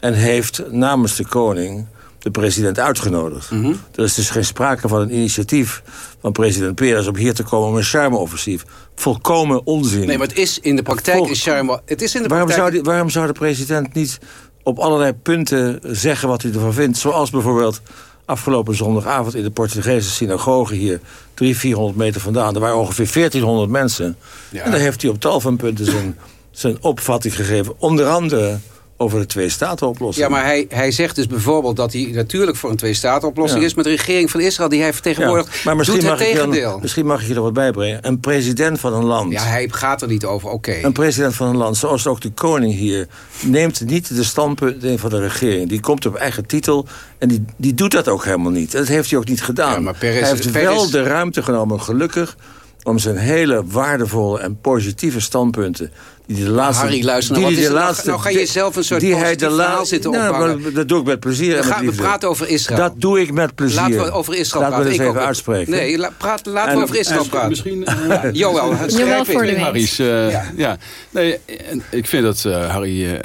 en heeft namens de koning de president uitgenodigd. Mhm. Er is dus geen sprake van een initiatief van president Peres... om hier te komen om een charme-offensief. Volkomen onzin. Nee, maar het is in de praktijk een charme... Het is in de waarom, praktijk... zou die, waarom zou de president niet op allerlei punten zeggen wat hij ervan vindt? Zoals bijvoorbeeld afgelopen zondagavond in de Portugese synagoge hier... 300, 400 meter vandaan. Er waren ongeveer 1400 mensen. Ja. En daar heeft hij op tal van punten zijn, zijn opvatting gegeven. Onder andere over de twee-staten-oplossing. Ja, maar hij, hij zegt dus bijvoorbeeld dat hij natuurlijk voor een twee-staten-oplossing Ja. is... met de regering van Israël die hij vertegenwoordigt, Ja, maar misschien doet het mag, ik tegendeel. dan, misschien mag ik je er wat bij brengen. Een president van een land... Ja, hij gaat er niet over, oké. Een president van een land, zoals ook de koning hier... neemt niet de standpunten van de regering. Die komt op eigen titel en die, die doet dat ook helemaal niet. Dat heeft hij ook niet gedaan. maar Perez- hij heeft wel de ruimte genomen, gelukkig... om zijn hele waardevolle en positieve standpunten... die de laatste, Harry, luister, die nou, wat de nou? laatste, Nou ga je zelf een soort die hij de verhaal zitten Nou, maar dat doe ik met plezier. en We, met gaan, we praten over Israël. Dat doe ik met plezier. Laten we over Israël Laten we praten. eens even ook. uitspreken. Nee, la- praat, laten En- we over Israël en- praten. Misschien, <laughs> Joël, schrijf in. Harry's, eh, ja. Nee, ik vind dat eh, Harry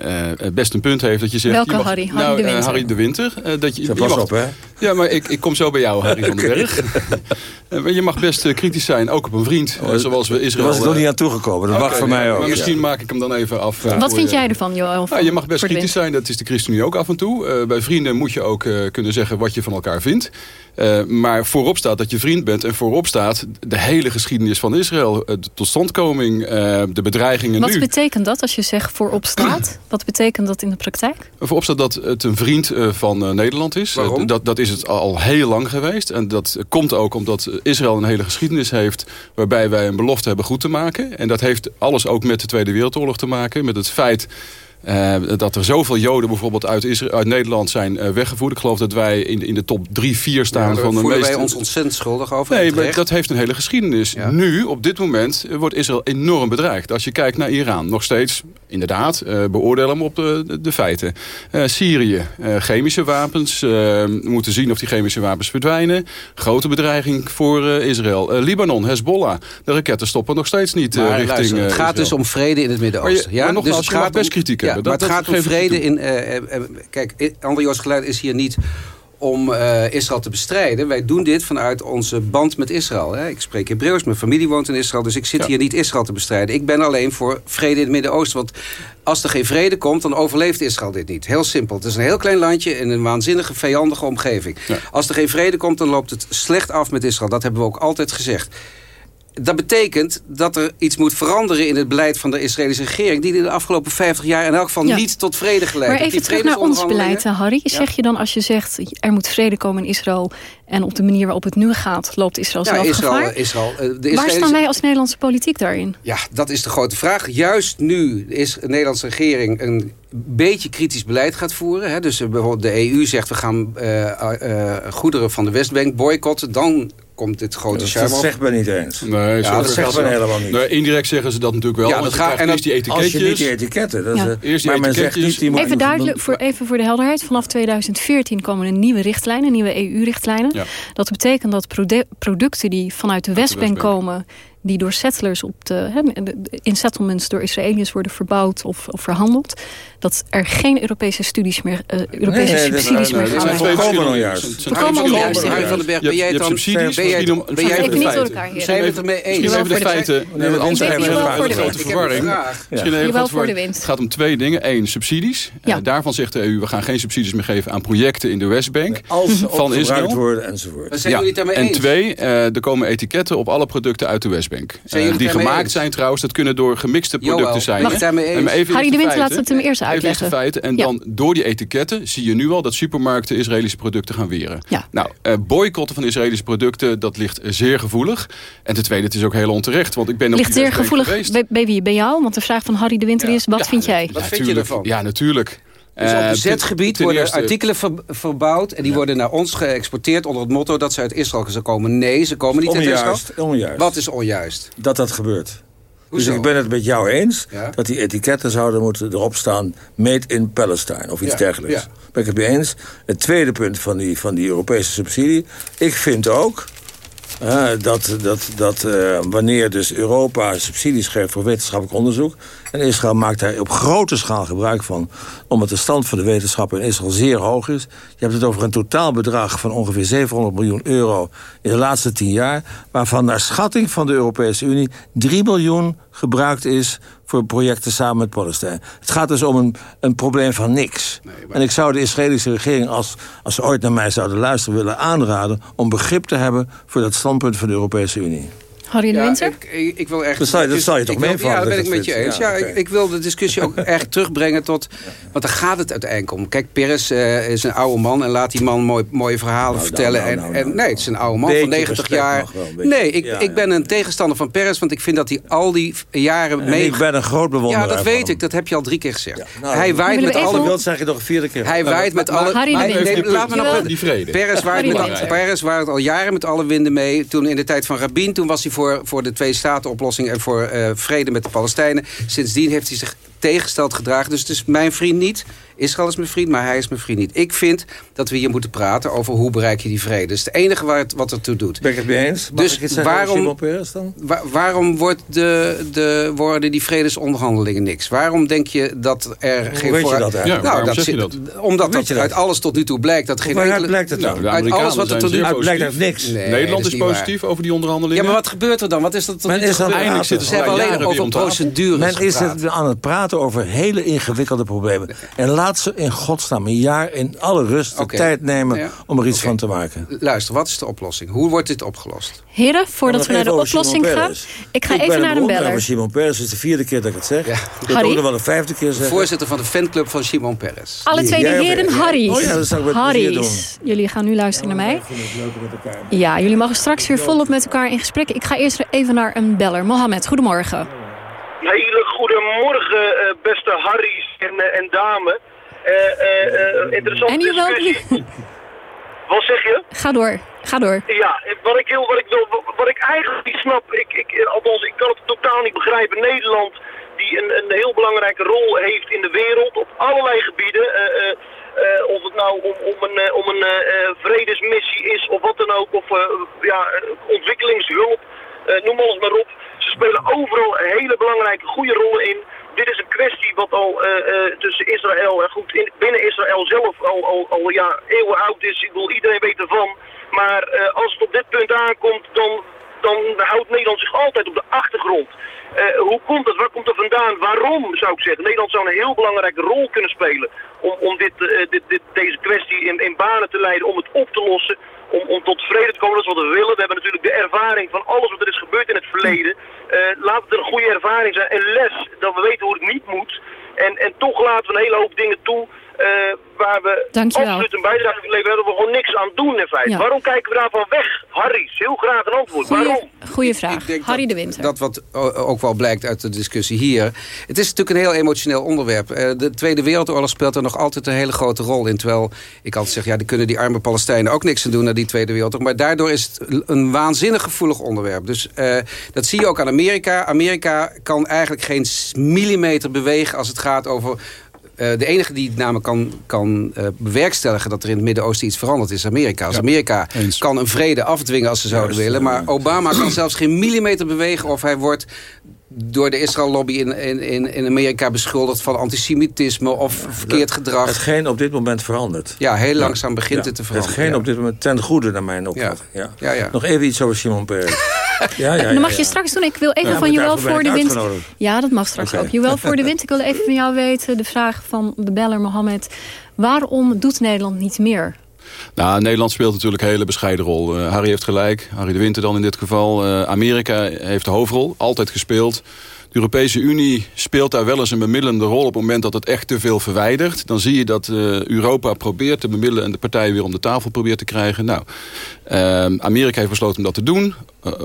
best een punt heeft dat je zegt... Welke je mag- Harry? Harry nou, de Winter. Harry de Winter. dat je, je pas mag- op, hè. Ja, maar ik, ik kom zo bij jou, Harry van den Berg. <laughs> Eh, je mag best eh, kritisch zijn, ook op een vriend. eh, zoals we Daar Israël... was ik nog eh, niet aan toegekomen. Dat mag oké, voor mij ook. Maar ja. misschien maak ik hem dan even af. Wat vind je. jij ervan, Joël? Nou, je mag best kritisch zijn, dat is de ChristenUnie ook af en toe. Eh, bij vrienden moet je ook eh, kunnen zeggen wat je van elkaar vindt. Eh, maar voorop staat dat je vriend bent. En voorop staat de hele geschiedenis van Israël. De totstandkoming, de bedreigingen Wat nu. betekent dat als je zegt voorop staat? <clears throat> Wat betekent dat in de praktijk? Voorop staat dat het een vriend eh, van eh, Nederland is. Waarom? Dat, dat is het al heel lang geweest. En dat komt ook omdat Israël een hele geschiedenis heeft... waarbij wij een belofte hebben goed te maken. En dat heeft alles ook met de Tweede Wereldoorlog te maken. Met het feit eh, dat er zoveel Joden bijvoorbeeld uit, Israël, uit Nederland zijn eh, weggevoerd. Ik geloof dat wij in, in de top 3, 4 staan Ja, van de meeste... wij ons ontzettend schuldig over. Nee, maar dat heeft een hele geschiedenis. Ja. Nu, op dit moment, eh, wordt Israël enorm bedreigd. Als je kijkt naar Iran, nog steeds, inderdaad, eh beoordeel hem op de, de, de feiten. Syrië, chemische wapens. we moeten zien of die chemische wapens verdwijnen. Grote bedreiging voor Israël. Libanon, Hezbollah. De raketten stoppen nog steeds niet Maar richting luister, het gaat Israël. dus om vrede in het Midden-Oosten. Ja? maar nogmaals, dus je mag best kritiek ja, hebben. Maar Dat- het gaat om vrede in... eh, eh, eh, kijk, André Joost Geluid is hier niet om Israël te bestrijden. Wij doen dit vanuit onze band met Israël. Hè. Ik spreek Hebreeuws, mijn familie woont in Israël... dus ik zit Ja. hier niet Israël te bestrijden. Ik ben alleen voor vrede in het Midden-Oosten. Want als er geen vrede komt, dan overleeft Israël dit niet. Heel simpel. Het is een heel klein landje in een waanzinnige, vijandige omgeving. Als er geen vrede komt, dan loopt het slecht af met Israël. Dat hebben we ook altijd gezegd. Dat betekent dat er iets moet veranderen in het beleid van de Israëlische regering... die in de afgelopen 50 jaar in elk geval Ja. niet tot vrede geleid Maar heeft. even Die terug naar ons beleid, eh, Harry. Zeg je dan als je zegt er moet vrede komen in Israël... en op de manier waarop het nu gaat, loopt Israël Ja, zelf Israël, gevaar? Israël, eh, de Waar staan wij als Nederlandse politiek daarin? Ja, dat is de grote vraag. Juist nu is de Nederlandse regering een beetje kritisch beleid gaat voeren. Hè. Dus eh, bijvoorbeeld de EU zegt we gaan goederen van de Westbank boycotten. Dan komt dit grote Dat, zegt men niet eens. Nee, Ja, zo dat ver zeggen gaat ze het helemaal niet. Nee, indirect zeggen ze dat natuurlijk wel. Ja, want dat je gaat- en eerst die etiketjes. Als je niet die etiketten... Dat Ja. Eerst die maar men zegt niet... Die Even, duidelijk, voor, even voor de helderheid. Vanaf 2014 komen er nieuwe richtlijnen, nieuwe EU-richtlijnen. Ja. Dat betekent dat producten die vanuit de Westbank Westbank. komen... die door settlers op de, hè, in settlements door Israëliërs worden verbouwd of, of verhandeld... dat er geen Europese studies meer, eh, Europese nee, dat- subsidies nee, meer dat gaan zijn worden. volkomen onjuist. Het zijn Volkomen onjuist. van den Berg, ben jij hebt- dan... Subsidies, ben jij, misschien om- ben jij het ermee eens? Misschien even de feiten. Nee, Nee, want anders hebben we wel een voor de grote winst. verwarring. Misschien even voor de winst. Het gaat om twee dingen. Eén, subsidies. Eh, daarvan zegt de EU, we gaan geen subsidies meer geven aan projecten in de Westbank. Als ze van Israël. worden enzovoort. Het en eens? twee, eh, er komen etiketten op alle producten uit de Westbank. Eh, die gemaakt zijn trouwens, dat kunnen door gemixte producten zijn. mag ik daarmee eens? Even Harry de Winter feiten. laat het hem eerst Even uitleggen. feiten. En Ja. dan door die etiketten zie je nu al dat supermarkten Israëlische producten gaan weren. Ja. Nou, eh, boycotten van Israëlische producten, dat ligt zeer gevoelig. En ten tweede, het is ook heel onterecht. Want ik ben op Ligt zeer gevoelig geweest. bij, bij wie? Bij jou? Want de vraag van Harry de Winter is, wat vind jij? Wat vind je ervan? Ja, natuurlijk. Dus op Eh, bezetgebied ten worden eerste- artikelen ver- verbouwd... en die worden naar ons geëxporteerd onder het motto dat ze uit Israël komen. Nee, ze komen niet uit Israël. onjuist. Wat is onjuist? Dat dat gebeurt. Hoezo? Dus ik ben het met jou eens Ja. dat die etiketten zouden moeten erop staan... made in Palestine of iets Ja, dergelijks. Ben ik het mee eens. Het tweede punt van die, van die Europese subsidie. Ik vind ook dat, dat, dat eh, wanneer dus Europa subsidies geeft voor wetenschappelijk onderzoek... en Israël maakt daar op grote schaal gebruik van... omdat de stand van de wetenschap in Israël zeer hoog is. Je hebt het over een totaalbedrag van ongeveer 700 miljoen euro... in de laatste tien jaar... waarvan naar schatting van de Europese Unie 3 miljoen gebruikt is voor projecten samen met Palestijn. Het gaat dus om een, een probleem van niks. En ik zou de Israëlische regering, als, als ze ooit naar mij zouden luisteren... willen aanraden om begrip te hebben voor dat standpunt van de Europese Unie. Harry de Ja, Winter? ik, ik, ik wil echt... Dat zal je- dat toch meevallen Ja, dat ben dat ik met je eens. Ja, ik, ik wil de discussie ook <laughs> echt terugbrengen tot... Want daar gaat het uiteindelijk om. Kijk, Peres eh, is een oude man en laat die man mooi, mooie verhalen Nou, vertellen. nou, en, nou, en, nee, het is een oude man van 90 respect jaar. wel, nee, ik, Ja, ik ben een tegenstander van Peres, want ik vind dat hij al die jaren En mee... ik ben een groot bewonderaar Ja, dat van weet hem. ik. Dat heb je al drie keer gezegd. Nou, hij waait met alle... Wilt, zeg je nog een vierde keer. Hij waait met alle... Laat me Winter. Peres waait al jaren met alle winden mee. Toen in de tijd van Rabin, toen was hij voor, voor de twee-staten-oplossing... en voor eh, vrede met de Palestijnen. Sindsdien heeft hij zich tegengesteld gedragen. Dus het is mijn vriend niet. Israël is mijn vriend, maar hij is mijn vriend niet. Ik vind dat we hier moeten praten over hoe bereik je die vrede. Dat is het enige waar het, wat er toe doet. Ben ik het mee eens? Mag Dus ik waarom- dan? Waarom wordt de, de, worden die vredesonderhandelingen niks? Waarom denk je dat er geen weet je dat eigenlijk? Ja, Nou, waarom dat zeg je zit- dat? Omdat Hoe weet dat je dat? uit alles tot nu toe blijkt dat er geen Waaruit blijkt het Nou, dan? de uit Amerikanen alles wat er tot nu toe... Uit blijkt uit niks. Nee, Nederland is is niet waar. positief over die onderhandelingen. Ja, maar wat gebeurt er dan? Wat is dat tot Men nu toe Ze hebben al alleen over procedures Men is het aan het praten over hele ingewikkelde problemen. En laat ze in godsnaam een jaar in alle rust de tijd nemen Ja. om er iets van te maken. Luister, wat is de oplossing? Hoe wordt dit opgelost? Heren, voordat we naar de oplossing gaan... Ik ga Ik even naar een beller. Simon Peres. Het is de vierde keer dat ik het zeg. Ja. Ik wil Harry? ook nog wel een vijfde keer De zeggen. voorzitter van de fanclub van Simon Peres. Alle twee de heren ik? Harry's. Oh ja, dat zou ik met plezier Harry's. Jullie gaan nu luisteren naar mij. Ik vind het leuker met elkaar. Ja, jullie mogen straks weer volop met elkaar in gesprek. Ik ga eerst even naar een beller. Mohammed, goedemorgen. Hele goedemorgen, eh, beste Harry's en, eh, en dame. Eh, interessante En wel. discussie. Wat zeg je? Ga door, ga door. Ja, wat ik, heel, wat ik, wil, wat ik eigenlijk niet snap, ik, ik, althans ik kan het totaal niet begrijpen. Nederland die een, een heel belangrijke rol heeft in de wereld op allerlei gebieden. of het nou om, om een, om een vredesmissie is of wat dan ook. Of ja, ontwikkelingshulp, noem alles maar op. Ze spelen overal hele belangrijke goede rollen in. Dit is een kwestie wat al eh, eh, tussen Israël en goed in, binnen Israël zelf al, al, al ja, eeuwen oud is. Ik bedoel, iedereen weet ervan. Maar eh, als het op dit punt aankomt, dan, dan houdt Nederland zich altijd op de achtergrond. Eh, hoe komt het? Waar komt het vandaan? Waarom, zou ik zeggen? Nederland zou een heel belangrijke rol kunnen spelen om, om dit, eh, dit, dit, deze kwestie in, in banen te leiden, om het op te lossen, om, om tot vrede te komen. Dat is wat we willen. We hebben natuurlijk de ervaring van alles wat er is gebeurd in het verleden. Eh, laat het een goede ervaring zijn, een les, dat we weten hoe het niet moet. En, en toch laten we een hele hoop dingen toe waar we Dankjewel. absoluut een bijdrage van leveren, waar we gewoon niks aan doen in feite. Ja. Waarom kijken we daarvan weg? Harry, heel graag een antwoord. Waarom? Goeie vraag. Harry de Winter. Dat wat ook wel blijkt uit de discussie hier. Het is natuurlijk een heel emotioneel onderwerp. Eh, De Tweede Wereldoorlog speelt er nog altijd een hele grote rol in. Terwijl ik altijd zeg, ja, die kunnen die arme Palestijnen ook niks aan doen... naar die Tweede Wereldoorlog. Maar daardoor is het een waanzinnig gevoelig onderwerp. Dus eh, dat zie je ook aan Amerika. Amerika kan eigenlijk geen millimeter bewegen als het gaat over... eh, de enige die het namelijk kan, kan eh, bewerkstelligen dat er in het Midden-Oosten iets verandert is Amerika. Als Amerika kan een vrede afdwingen als ze zouden willen. Maar Obama kan zelfs geen millimeter bewegen of hij wordt door de Israël-lobby in, in, in, in Amerika beschuldigd van antisemitisme of verkeerd gedrag. Hetgeen op dit moment verandert. Ja, heel langzaam begint Ja, het te veranderen. Hetgeen ja. op dit moment ten goede naar mijn opvatting. Ja. Ja, ja. Nog even iets over Simon Peres. <laughs> ja, dan mag ja, je straks doen. Ik wil even Ja, van ben voor de wind. Ja, dat mag straks ook. Wel voor de wind. Ik wil even van jou weten, de vraag van de beller Mohammed. Waarom doet Nederland niet meer? Nou, Nederland speelt natuurlijk een hele bescheiden rol. Eh, Harry heeft gelijk, Harry de Winter dan in dit geval. Eh, Amerika heeft de hoofdrol, altijd gespeeld. De Europese Unie speelt daar wel eens een bemiddelende rol... op het moment dat het echt te veel verwijdert. Dan zie je dat eh, Europa probeert te bemiddelen... en de partijen weer om de tafel probeert te krijgen. Nou, Amerika heeft besloten om dat te doen.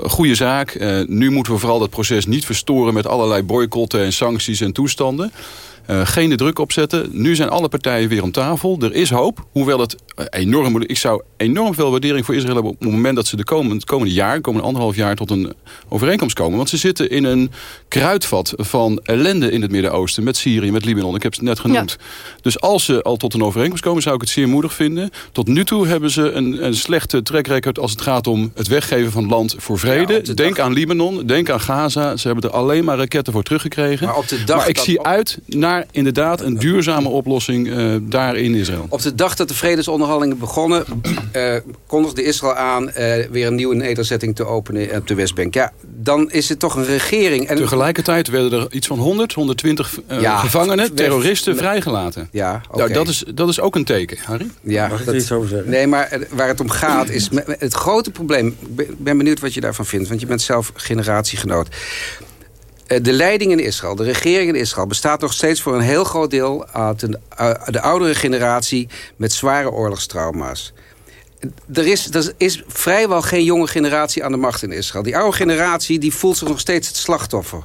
Goede zaak. Nu moeten we vooral dat proces niet verstoren... met allerlei boycotten en sancties en toestanden. Eh, geen de druk opzetten. Nu zijn alle partijen weer om tafel. Er is hoop, hoewel het eh, enorm moeilijk... Ik zou enorm veel waardering voor Israël hebben... op het moment dat ze de komende, het komende jaar, komende anderhalf jaar... tot een overeenkomst komen. Want ze zitten in een kruidvat van ellende in het Midden-Oosten... met Syrië, met Libanon. Ik heb het net genoemd. Dus als ze al tot een overeenkomst komen... zou ik het zeer moedig vinden. Tot nu toe hebben ze een, een slechte track record... als het gaat om het weggeven van land voor vrede. denk aan Libanon, denk aan Gaza. Ze hebben er alleen maar raketten voor teruggekregen. Maar op de dag Maar ik dat- zie uit naar inderdaad een duurzame oplossing eh, daar in Israël. Op de dag dat de vredesonderhandelingen begonnen... eh, kondigde Israël aan eh, weer een nieuwe nederzetting te openen op de Westbank. Ja, dan is het toch een regering. En Tegelijkertijd werden er iets van 100, 120 eh, Ja, gevangenen, terroristen, vrijgelaten. Ja. Nou, dat, is, dat is ook een teken, Harry. Ja, Mag ik dat- er iets over zeggen? Nee, maar waar het om gaat is... Het grote probleem... Ik ben- ben benieuwd wat je daarvan vindt, want je bent zelf generatiegenoot. Eh, De leiding in Israël, de regering in Israël... bestaat nog steeds voor een heel groot deel uit de oudere generatie... met zware oorlogstrauma's. Er is, er is vrijwel geen jonge generatie aan de macht in Israël. Die oude generatie die voelt zich nog steeds het slachtoffer.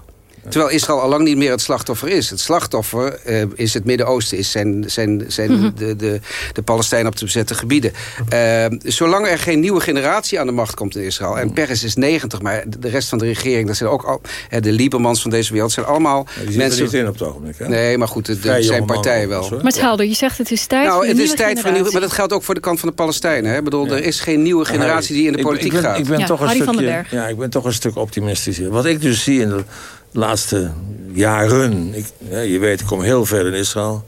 Terwijl Israël al lang niet meer het slachtoffer is. Het slachtoffer eh, is het Midden-Oosten, is zijn, zijn, zijn Mhm. de, de, de Palestijnen op de bezette gebieden. Eh, zolang er geen nieuwe generatie aan de macht komt in Israël... en Peres is 90, maar de- rest van de regering... dat zijn ook al, eh, de Liebermans van deze wereld... zijn allemaal Die zitten mensen... er niet in op het ogenblik. Hè? Nee, maar goed, Vrij jonge zijn partijen wel. Maar het helder, je zegt het is tijd Nou, voor een het is nieuwe tijd voor een nieuwe... Maar dat geldt ook voor de kant van de Palestijnen. Hè? Ik bedoel, er is geen nieuwe generatie die in de politiek ik ben, gaat. Ik ben, Ja, toch een Harry van den stukje, Berg. ja, ik ben toch een stuk optimistischer. Wat ik dus zie in de laatste jaren... Ik, je weet, ik kom heel veel in Israël.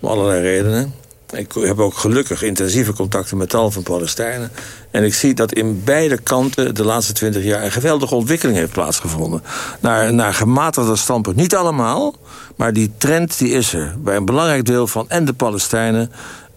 Om allerlei redenen. Ik heb ook gelukkig intensieve contacten met tal van Palestijnen. En ik zie dat in beide kanten de laatste twintig jaar... een geweldige ontwikkeling heeft plaatsgevonden. Naar, naar gematigde standpunt. Niet allemaal, maar die trend die is er. Bij een belangrijk deel van en de Palestijnen...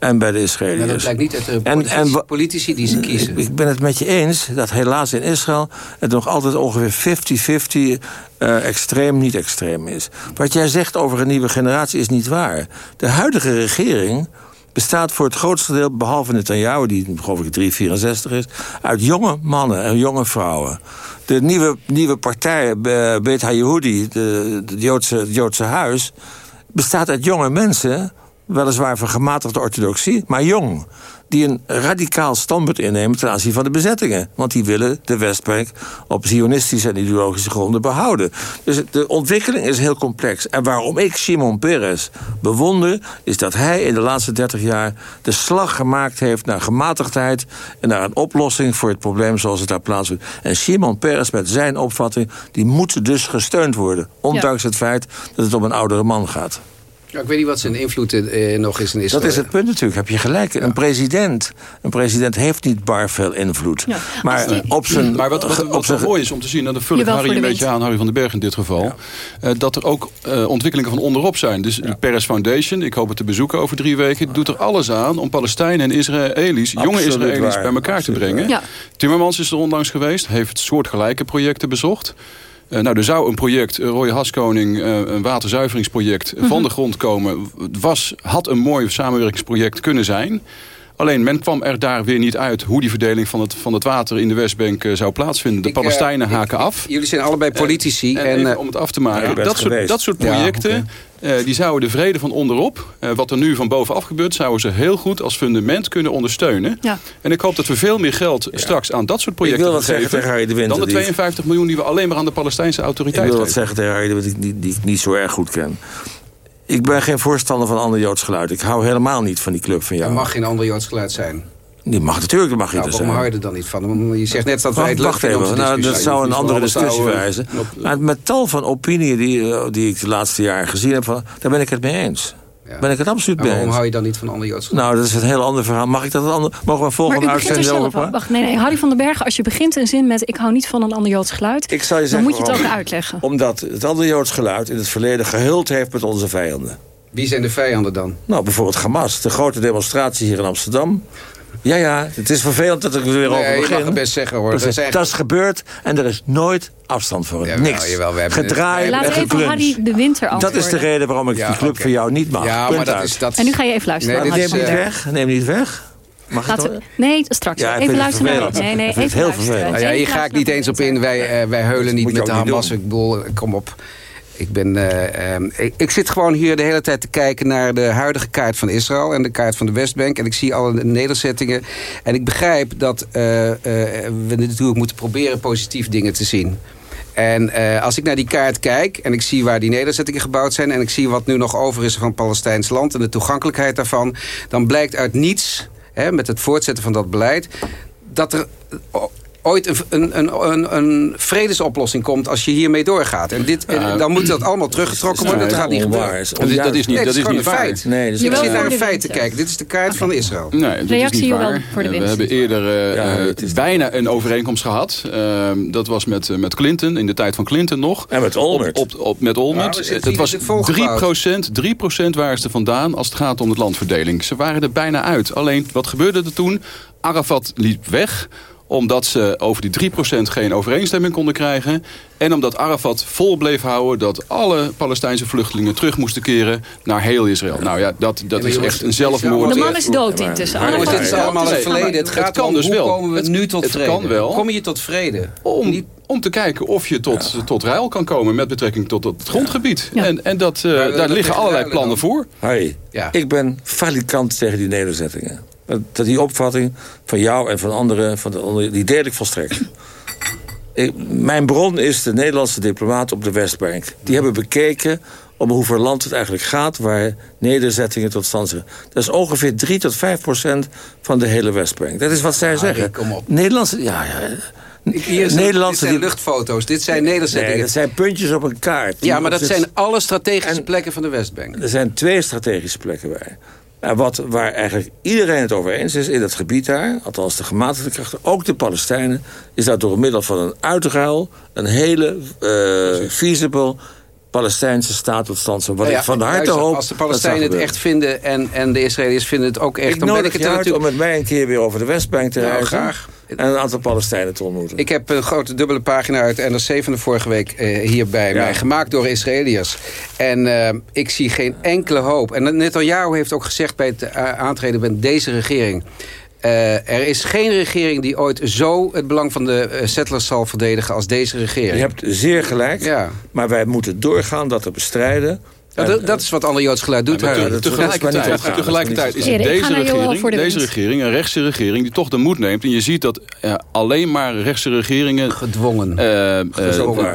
en bij de Israëliërs. Maar dat blijkt niet uit de politici, en wa- politici die ze kiezen. Ik, ben het met je eens dat helaas in Israël het nog altijd ongeveer 50-50 eh, extreem niet extreem is. Wat jij zegt over een nieuwe generatie is niet waar. De huidige regering bestaat voor het grootste deel, behalve Netanyahu, die geloof ik 364 is, uit jonge mannen en jonge vrouwen. De nieuwe, nieuwe partij, eh, Beit HaYehudi, de, de Joodse, het Joodse huis, bestaat uit jonge mensen, weliswaar van gematigde orthodoxie, maar jong. Die een radicaal standpunt innemen ten aanzien van de bezettingen. Want die willen de Westbank op zionistische en ideologische gronden behouden. Dus de ontwikkeling is heel complex. En waarom ik Simon Peres bewonder, is dat hij in de laatste 30 jaar de slag gemaakt heeft naar gematigdheid en naar een oplossing voor het probleem zoals het daar plaatsvindt. En Simon Peres met zijn opvatting, die moet dus gesteund worden. Ondanks het feit dat het om een oudere man gaat. Ja, ik weet niet wat zijn invloed eh, nog is in Israël. Dat is het punt natuurlijk, heb je gelijk. Een president, een president heeft niet bar veel invloed. Maar op zijn... Maar wat, wat, zijn mooi is om te zien, en dat vul ik Harry een de beetje aan, Harry van den Berg in dit geval, eh, dat er ook eh, ontwikkelingen van onderop zijn. Dus de Peres Foundation, ik hoop het te bezoeken over drie weken, doet er alles aan om Palestijnen en Israëli's, jonge Israëli's waar. bij elkaar Absoluut te brengen. Timmermans is er onlangs geweest, heeft soortgelijke projecten bezocht. Nou, er zou een project, Roy Haskoning, een waterzuiveringsproject... van Mhm. de grond komen. Was, had een mooi samenwerkingsproject kunnen zijn... Alleen men kwam er daar weer niet uit hoe die verdeling van het, van het water in de Westbank eh, zou plaatsvinden. De Ik, eh, Palestijnen ik- haken af. Jullie zijn allebei politici. En, eh, om het af te maken, dat, soort, dat soort Ja, projecten... eh, die zouden de vrede van onderop, eh, wat er nu van bovenaf gebeurt... zouden ze heel goed als fundament kunnen ondersteunen. Ja. En ik hoop dat we veel meer geld straks aan dat soort projecten Ik wil wat gaan zeggen geven... tegen Harry de Winter, dan de die- 52 miljoen die we alleen maar aan de Palestijnse Ik autoriteit wil wat geven. zeggen tegen Harry, die, die, die ik niet zo erg goed ken. Ik ben geen voorstander van ander Joods geluid. Ik hou helemaal niet van die club van jou. er mag geen ander Joods geluid zijn. Die mag natuurlijk, dat mag je Nou, er waarom zijn. hou je er dan niet van? Je zegt net dat wij het leuk wacht even, nou, dat zou een andere discussie oude- Maar met tal van opinieën die, eh, die ik de laatste jaren gezien heb... Daar ben ik het mee eens. Ben ik het absoluut mee waarom hou je dan niet van ander Joods geluid? Nou, dat is een heel ander verhaal. Mag ik dat een ander... Mogen we een volgende Maar u begint uitzending zelf over? Wacht, nee, nee. Harry van den Bergen, als je begint een zin met... ik hou niet van een ander Joods geluid... Ik zal je dan zeggen moet je het ook uitleggen. Omdat het andere Joods geluid in het verleden gehuld heeft met onze vijanden. Wie zijn de vijanden dan? Nou, bijvoorbeeld Hamas. De grote demonstratie hier in Amsterdam. Ja, ja, het is vervelend dat ik er weer Nee, over je begin. mag het best zeggen, hoor. Er zijn- Dat is gebeurd en er is nooit afstand voor. Jawel, Niks. jawel, we hebben het- Gedraaid Laat en even. Harry de Winter Dat antwoorden. is de reden waarom ik Ja, die club van jou niet mag. Ja, Punt maar dat uit. is... Dat... En nu ga je even luisteren. Nee, is, van den eh, Bergen. Neem niet weg. Mag ik Laten dat? we- nee, straks. Ja, even luisteren naar. Nee, nee, even het heel vervelend. Nou ja, hier ga ik niet eens op in. Wij, eh, wij heulen niet je met de niet Hamas. Ik bedoel, eh, kom op. Ik, ben, eh, ehm, ik, zit gewoon hier de hele tijd te kijken naar de huidige kaart van Israël... en de kaart van de Westbank. En ik zie alle nederzettingen. En ik begrijp dat eh, eh, we natuurlijk moeten proberen positief dingen te zien. En als ik naar die kaart kijk en ik zie waar die nederzettingen gebouwd zijn... en ik zie wat nu nog over is van Palestijns land en de toegankelijkheid daarvan... dan blijkt uit niets, hè, met het voortzetten van dat beleid... dat er ooit een, een, een, een, een vredesoplossing komt als je hiermee doorgaat. En dit, en dan moet dat allemaal teruggetrokken worden. Dat gaat niet gebeuren. Is Dat is- dat is niet- dat is gewoon niet waar. feit. Nee, dat is ik Jawel, zit naar een de feit te kijken. Dit is de kaart van Israël. Nee, Reactie is niet Joël waar. voor de Eh, we winst. hebben eerder eh, eh, het is- bijna een overeenkomst gehad. Ehm, dat was met, eh, met Clinton, in de tijd van Clinton nog. En met Olmert. Op, met Olmert. Nou, dat hier was met dit volgebouwd. 3%, 3% waren ze vandaan als het gaat om de landverdeling. Ze waren er bijna uit. Alleen, wat gebeurde er toen? Arafat liep weg omdat ze over die 3% geen overeenstemming konden krijgen. En omdat Arafat vol bleef houden dat alle Palestijnse vluchtelingen terug moesten keren naar heel Israël. Nou ja, dat, dat is echt een zelfmoord. De man is dood intussen. Maar jongens, dit is allemaal het verleden. Het gaat het kan om dus hoe wel. komen we Het- nu tot het vrede. kan wel. Kom je tot vrede? Om, om te kijken of je tot, tot ruil kan komen met betrekking tot het grondgebied. Ja. En, en dat, eh, eh, daar dat liggen allerlei plannen dan? voor. Harry, Ja. ik ben falikant tegen die nederzettingen. Dat, dat die opvatting van jou en van anderen, van de, die deel ik volstrekt. Ik, mijn bron is de Nederlandse diplomaat op de Westbank. Die hebben bekeken om hoeveel land het eigenlijk gaat... waar nederzettingen tot stand zijn. Dat is ongeveer 3 tot 5 procent van de hele Westbank. Dat is wat zij zeggen. kom op. Nederlandse... Ja, ja. Hier zijn, Nederlandse dit zijn die- luchtfoto's. Dit zijn Nee, nederzettingen. dat zijn puntjes op een kaart. ja, maar dat zijn alle strategische plekken van de Westbank. Er zijn twee strategische plekken bij. Nou, wat, waar eigenlijk iedereen het over eens is in dat gebied daar... althans de gematigde krachten, ook de Palestijnen... is dat door middel van een uitruil... een hele eh feasible Palestijnse staat tot stand zou. Wat ik van harte hoop... Als de Palestijnen het echt vinden en, en de Israëliërs vinden het ook echt... Ik dan ben ik het uit om natuurlijk... met mij een keer weer over de Westbank te Nou, reizen... graag. en een aantal Palestijnen te ontmoeten. Ik heb een grote dubbele pagina uit NRC van de vorige week eh, hier bij Ja. mij. Gemaakt door Israëliërs. En eh, ik zie geen enkele hoop. En Netanyahu heeft ook gezegd bij het eh, aantreden van deze regering... eh, er is geen regering die ooit zo het belang van de eh, settlers zal verdedigen als deze regering. Je hebt zeer gelijk, Ja. maar wij moeten doorgaan dat te bestrijden... Dat, dat is wat ander Joods geluid doet. Te- dat- dat tegelijkertijd, is het deze regering, de deze regering, een rechtse regering... die toch de moed neemt. En je ziet dat eh, alleen maar rechtse regeringen... Gedwongen. eh, eh,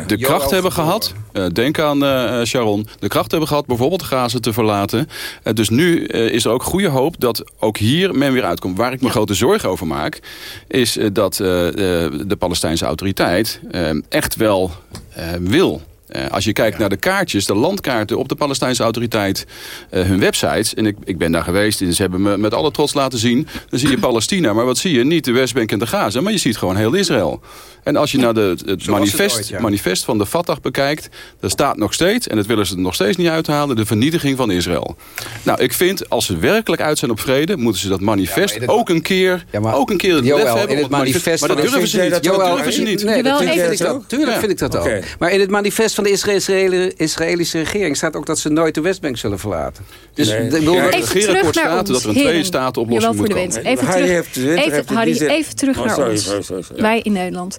de Joël kracht hebben gehad. eh, denk aan eh, Sharon. De kracht hebben gehad bijvoorbeeld Gaza te verlaten. Eh, dus nu eh, is er ook goede hoop dat ook hier men weer uitkomt. Waar ik me grote zorgen over maak... is eh, dat eh, eh, de Palestijnse autoriteit eh, echt wel eh, wil als je kijkt naar de kaartjes, de landkaarten op de Palestijnse autoriteit, uh, hun websites. En ik, ik ben daar geweest en ze hebben me met alle trots laten zien. Dan zie je Palestina, maar wat zie je? Niet de Westbank en de Gaza, maar je ziet gewoon heel Israël. En als je naar de, het, manifest, het ooit, ja. manifest van de Fatah bekijkt... daar staat nog steeds, en dat willen ze er nog steeds niet uithalen... de vernietiging van Israël. Nou, ik vind, als ze werkelijk uit zijn op vrede... moeten ze dat manifest ja, ook een keer, ja, ook een keer het hebben. In het manifest, maar dat durven ze niet. Dat durven ze niet. Nee, dat vind ik dat, tuurlijk vind ik dat ook. Maar in het manifest van de Israëlische, Israëlische regering... staat ook dat ze nooit de Westbank zullen verlaten. Dus nee. de, ja, het regeerakkoord staat dat er een twee staten oplossing moet komen. Even terug, Harry, even terug naar ons. Wij in Nederland.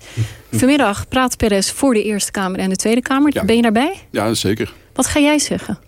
Vanmiddag praat Perez voor de Eerste Kamer en de Tweede Kamer. Ja. Ben je daarbij? Ja, zeker. Wat ga jij zeggen?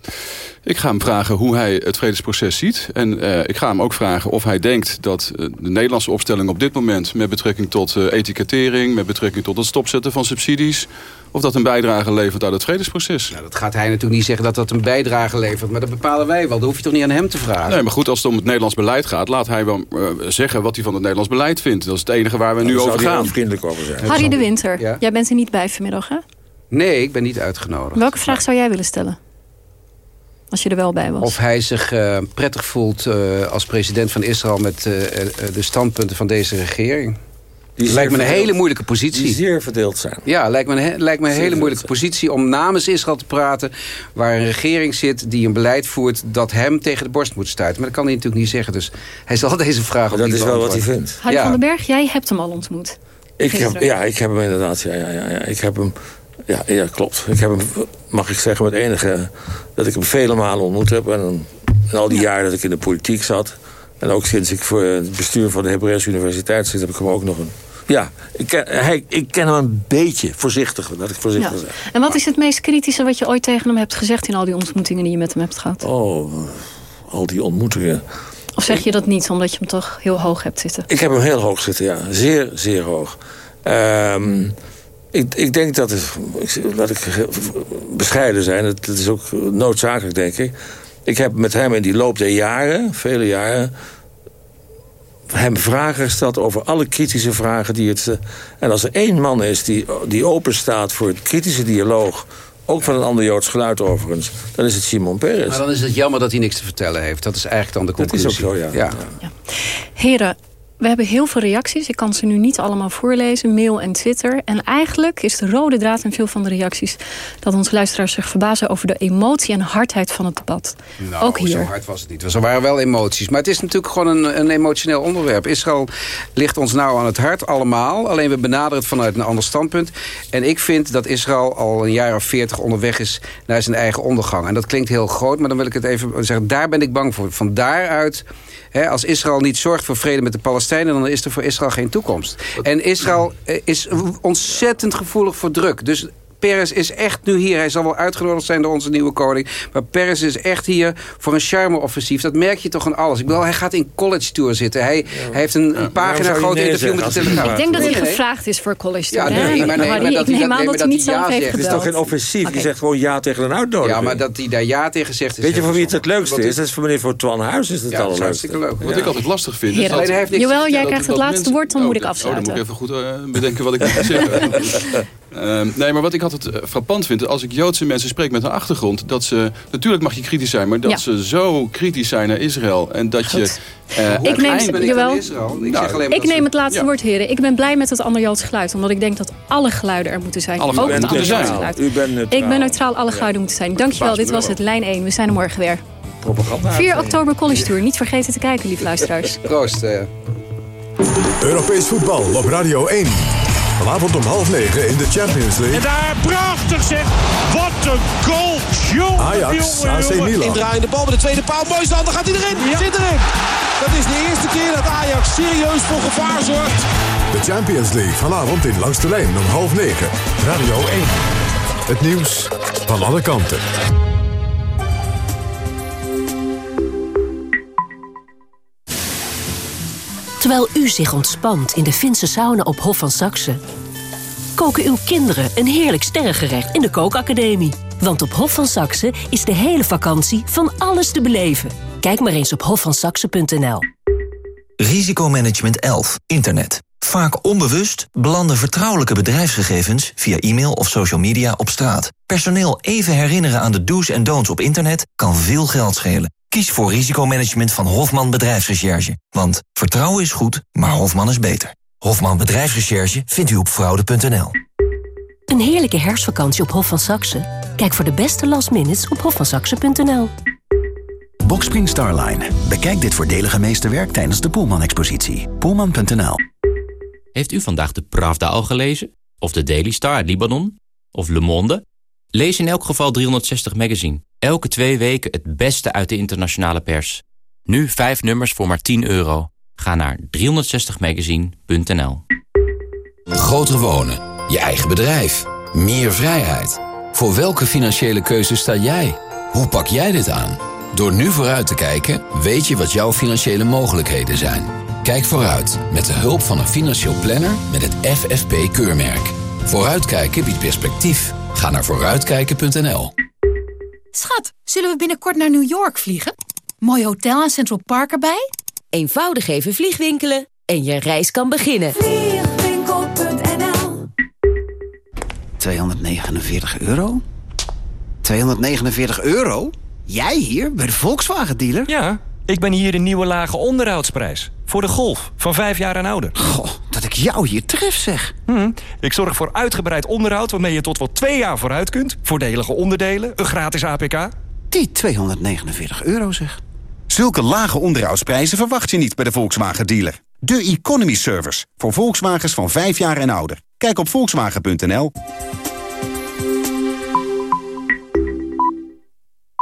Ik ga hem vragen hoe hij het vredesproces ziet. En uh, ik ga hem ook vragen of hij denkt dat uh, de Nederlandse opstelling op dit moment... met betrekking tot uh, etikettering, met betrekking tot het stopzetten van subsidies... of dat een bijdrage levert aan het vredesproces. Nou, dat gaat hij natuurlijk niet zeggen dat dat een bijdrage levert. Maar dat bepalen wij wel. Dat hoef je toch niet aan hem te vragen? Nee, maar goed, als het om het Nederlands beleid gaat... laat hij wel zeggen wat hij van het Nederlands beleid vindt. Dat is het enige waar we nu over gaan. vriendelijk over zijn. Harry de Winter, ja? jij bent er niet bij vanmiddag, hè? Nee, ik ben niet uitgenodigd. Welke vraag zou jij willen stellen? Als je er wel bij was. Of hij zich uh, prettig voelt uh, als president van Israël... met uh, de standpunten van deze regering. Die lijkt me een hele moeilijke positie. Die zeer verdeeld zijn. Ja, lijkt me een, lijkt me een hele moeilijke positie om namens Israël te praten... waar een regering zit die een beleid voert dat hem tegen de borst moet stuiten. Maar dat kan hij natuurlijk niet zeggen. Dus hij zal <laughs> deze vraag op Dat is wel wat hij vindt. Harry ja. van den Berg, jij hebt hem al ontmoet. Ik heb, ja, ik heb hem inderdaad. Ja, ja, ja, ja. Ik heb hem... Ja, ja, klopt. Ik heb hem, mag ik zeggen, met enige... dat ik hem vele malen ontmoet heb. En, en al die ja. jaren dat ik in de politiek zat... en ook sinds ik voor het bestuur van de Hebreeuwse Universiteit zit... heb ik hem ook nog een... Ja, ik ken, hij, ik ken hem een beetje voorzichtig, dat ik voorzichtig ja. zeg. En wat is het meest kritische wat je ooit tegen hem hebt gezegd... in al die ontmoetingen die je met hem hebt gehad? Oh, al die ontmoetingen... Of zeg je dat niet, omdat je hem toch heel hoog hebt zitten? Ik heb hem heel hoog zitten, ja. Zeer, zeer hoog. Um, ik, ik denk dat het, laat ik bescheiden zijn, het, het is ook noodzakelijk, denk ik. Ik heb met hem in die loop der jaren, vele jaren... hem vragen gesteld over alle kritische vragen die het... En als er één man is die, die open staat voor het kritische dialoog... ook van een ander Joods geluid overigens... dan is het Simon Peres. Maar dan is het jammer dat hij niks te vertellen heeft. Dat is eigenlijk dan de conclusie. Dat is ook zo, ja. ja. ja. Heren, we hebben heel veel reacties. Ik kan ze nu niet allemaal voorlezen. Mail en Twitter. En eigenlijk is de rode draad in veel van de reacties... dat onze luisteraars zich verbazen over de emotie en hardheid van het debat. Nou, Ook hier. zo hard was het niet. Er waren wel emoties. Maar het is natuurlijk gewoon een, een emotioneel onderwerp. Israël ligt ons nou aan het hart, allemaal. Alleen we benaderen het vanuit een ander standpunt. En ik vind dat Israël al een jaar of veertig onderweg is... naar zijn eigen ondergang. En dat klinkt heel groot, maar dan wil ik het even zeggen... daar ben ik bang voor. Van daaruit... Hè, als Israël niet zorgt voor vrede met de Palestijnen... dan is er voor Israël geen toekomst. En Israël is ontzettend gevoelig voor druk. Dus Peres is echt nu hier. Hij zal wel uitgenodigd zijn door onze nieuwe koning. Maar Peres is echt hier voor een charme-offensief. Dat merk je toch aan alles. Ik bedoel, hij gaat in college tour zitten. Hij, ja. hij heeft een, een pagina groot interview met de Telegraaf. Ik denk dat hij gevraagd is voor college tour. Ja, nee, maar, nee, maar, maar dat ik hij neem aan dat hij niet zelf heeft Het is toch geen offensief? Okay. Je zegt gewoon ja tegen een uitnodiging. Ja, maar dat hij daar ja tegen zegt... Weet je van wie het het leukste is? Dat is voor meneer voor Twan Huis is het ja, allerleukste. leuk. Wat ik altijd lastig vind... Is dat... Jawel, jij krijgt het laatste woord, dan moet ik afsluiten. Oh, dan moet ik even goed bedenken wat ik moet zeggen. <laughs> Uh, nee, maar wat ik altijd uh, frappant vind... als ik Joodse mensen spreek met een achtergrond... dat ze, natuurlijk mag je kritisch zijn... maar dat ja. ze zo kritisch zijn naar Israël... en dat Goed. je... Uh, ik neem, ik, jawel, Israël. ik, nou, zeg ik neem ze... het laatste ja. woord, heren. Ik ben blij met het ander Joods geluid. Omdat ik denk dat alle geluiden er moeten zijn. Alle Ook het ander. Joods geluid. U bent neutraal. Ik ben neutraal, alle geluiden moeten zijn. Dankjewel, dit was het Lijn 1. We zijn er morgen weer. Propaganda. 4 oktober College Tour. Niet vergeten te kijken, lief luisteraars. Proost. Uh. Europees voetbal op Radio 1. Vanavond om half negen in de Champions League. En daar prachtig zeg. Wat een goal. Jongen, Ajax, jongen, AC Milan. Indraaiende bal met de tweede paal. Mooi dan gaat hij erin. Ja. Zit erin. Dat is de eerste keer dat Ajax serieus voor gevaar zorgt. De Champions League vanavond in Langs de Lijn om half negen. Radio 1. Het nieuws van alle kanten. Terwijl u zich ontspant in de Finse sauna op Hof van Saxe... koken uw kinderen een heerlijk sterrengerecht in de kookacademie. Want op Hof van Saxe is de hele vakantie van alles te beleven. Kijk maar eens op hofvansaxe.nl. Risicomanagement 11. Internet. Vaak onbewust belanden vertrouwelijke bedrijfsgegevens via e-mail of social media op straat. Personeel even herinneren aan de do's en don'ts op internet kan veel geld schelen. Kies voor risicomanagement van Hofman Bedrijfsrecherche. Want vertrouwen is goed, maar Hofman is beter. Hofman Bedrijfsrecherche vindt u op fraude.nl. Een heerlijke herfstvakantie op Hof van Saxe? Kijk voor de beste last minutes op hofvansaxe.nl. Boxspring Starline. Bekijk dit voordelige meesterwerk tijdens de Poelman-expositie. Poelman.nl Heeft u vandaag de Pravda al gelezen? Of de Daily Star uit Libanon? Of Le Monde? Lees in elk geval 360 Magazine. Elke twee weken het beste uit de internationale pers. Nu vijf nummers voor maar 10 euro. Ga naar 360magazine.nl Groter wonen. Je eigen bedrijf. Meer vrijheid. Voor welke financiële keuze sta jij? Hoe pak jij dit aan? Door nu vooruit te kijken, weet je wat jouw financiële mogelijkheden zijn. Kijk vooruit met de hulp van een financieel planner met het FFP-keurmerk. Vooruitkijken biedt perspectief. Ga naar vooruitkijken.nl. Schat, zullen we binnenkort naar New York vliegen? Mooi hotel en Central Park erbij? Eenvoudig even vliegwinkelen en je reis kan beginnen. 249 euro? 249 euro? Jij hier, bij de Volkswagen-dealer? Ja, ik ben hier de nieuwe lage onderhoudsprijs. Voor de Golf, van vijf jaar en ouder. Goh, dat ik jou hier tref, zeg. Hm, ik zorg voor uitgebreid onderhoud waarmee je tot wel twee jaar vooruit kunt. Voordelige onderdelen, een gratis APK. Die 249 euro, zeg. Zulke lage onderhoudsprijzen verwacht je niet bij de Volkswagen-dealer. De Economy Service, voor Volkswagens van 5 jaar en ouder. Kijk op volkswagen.nl.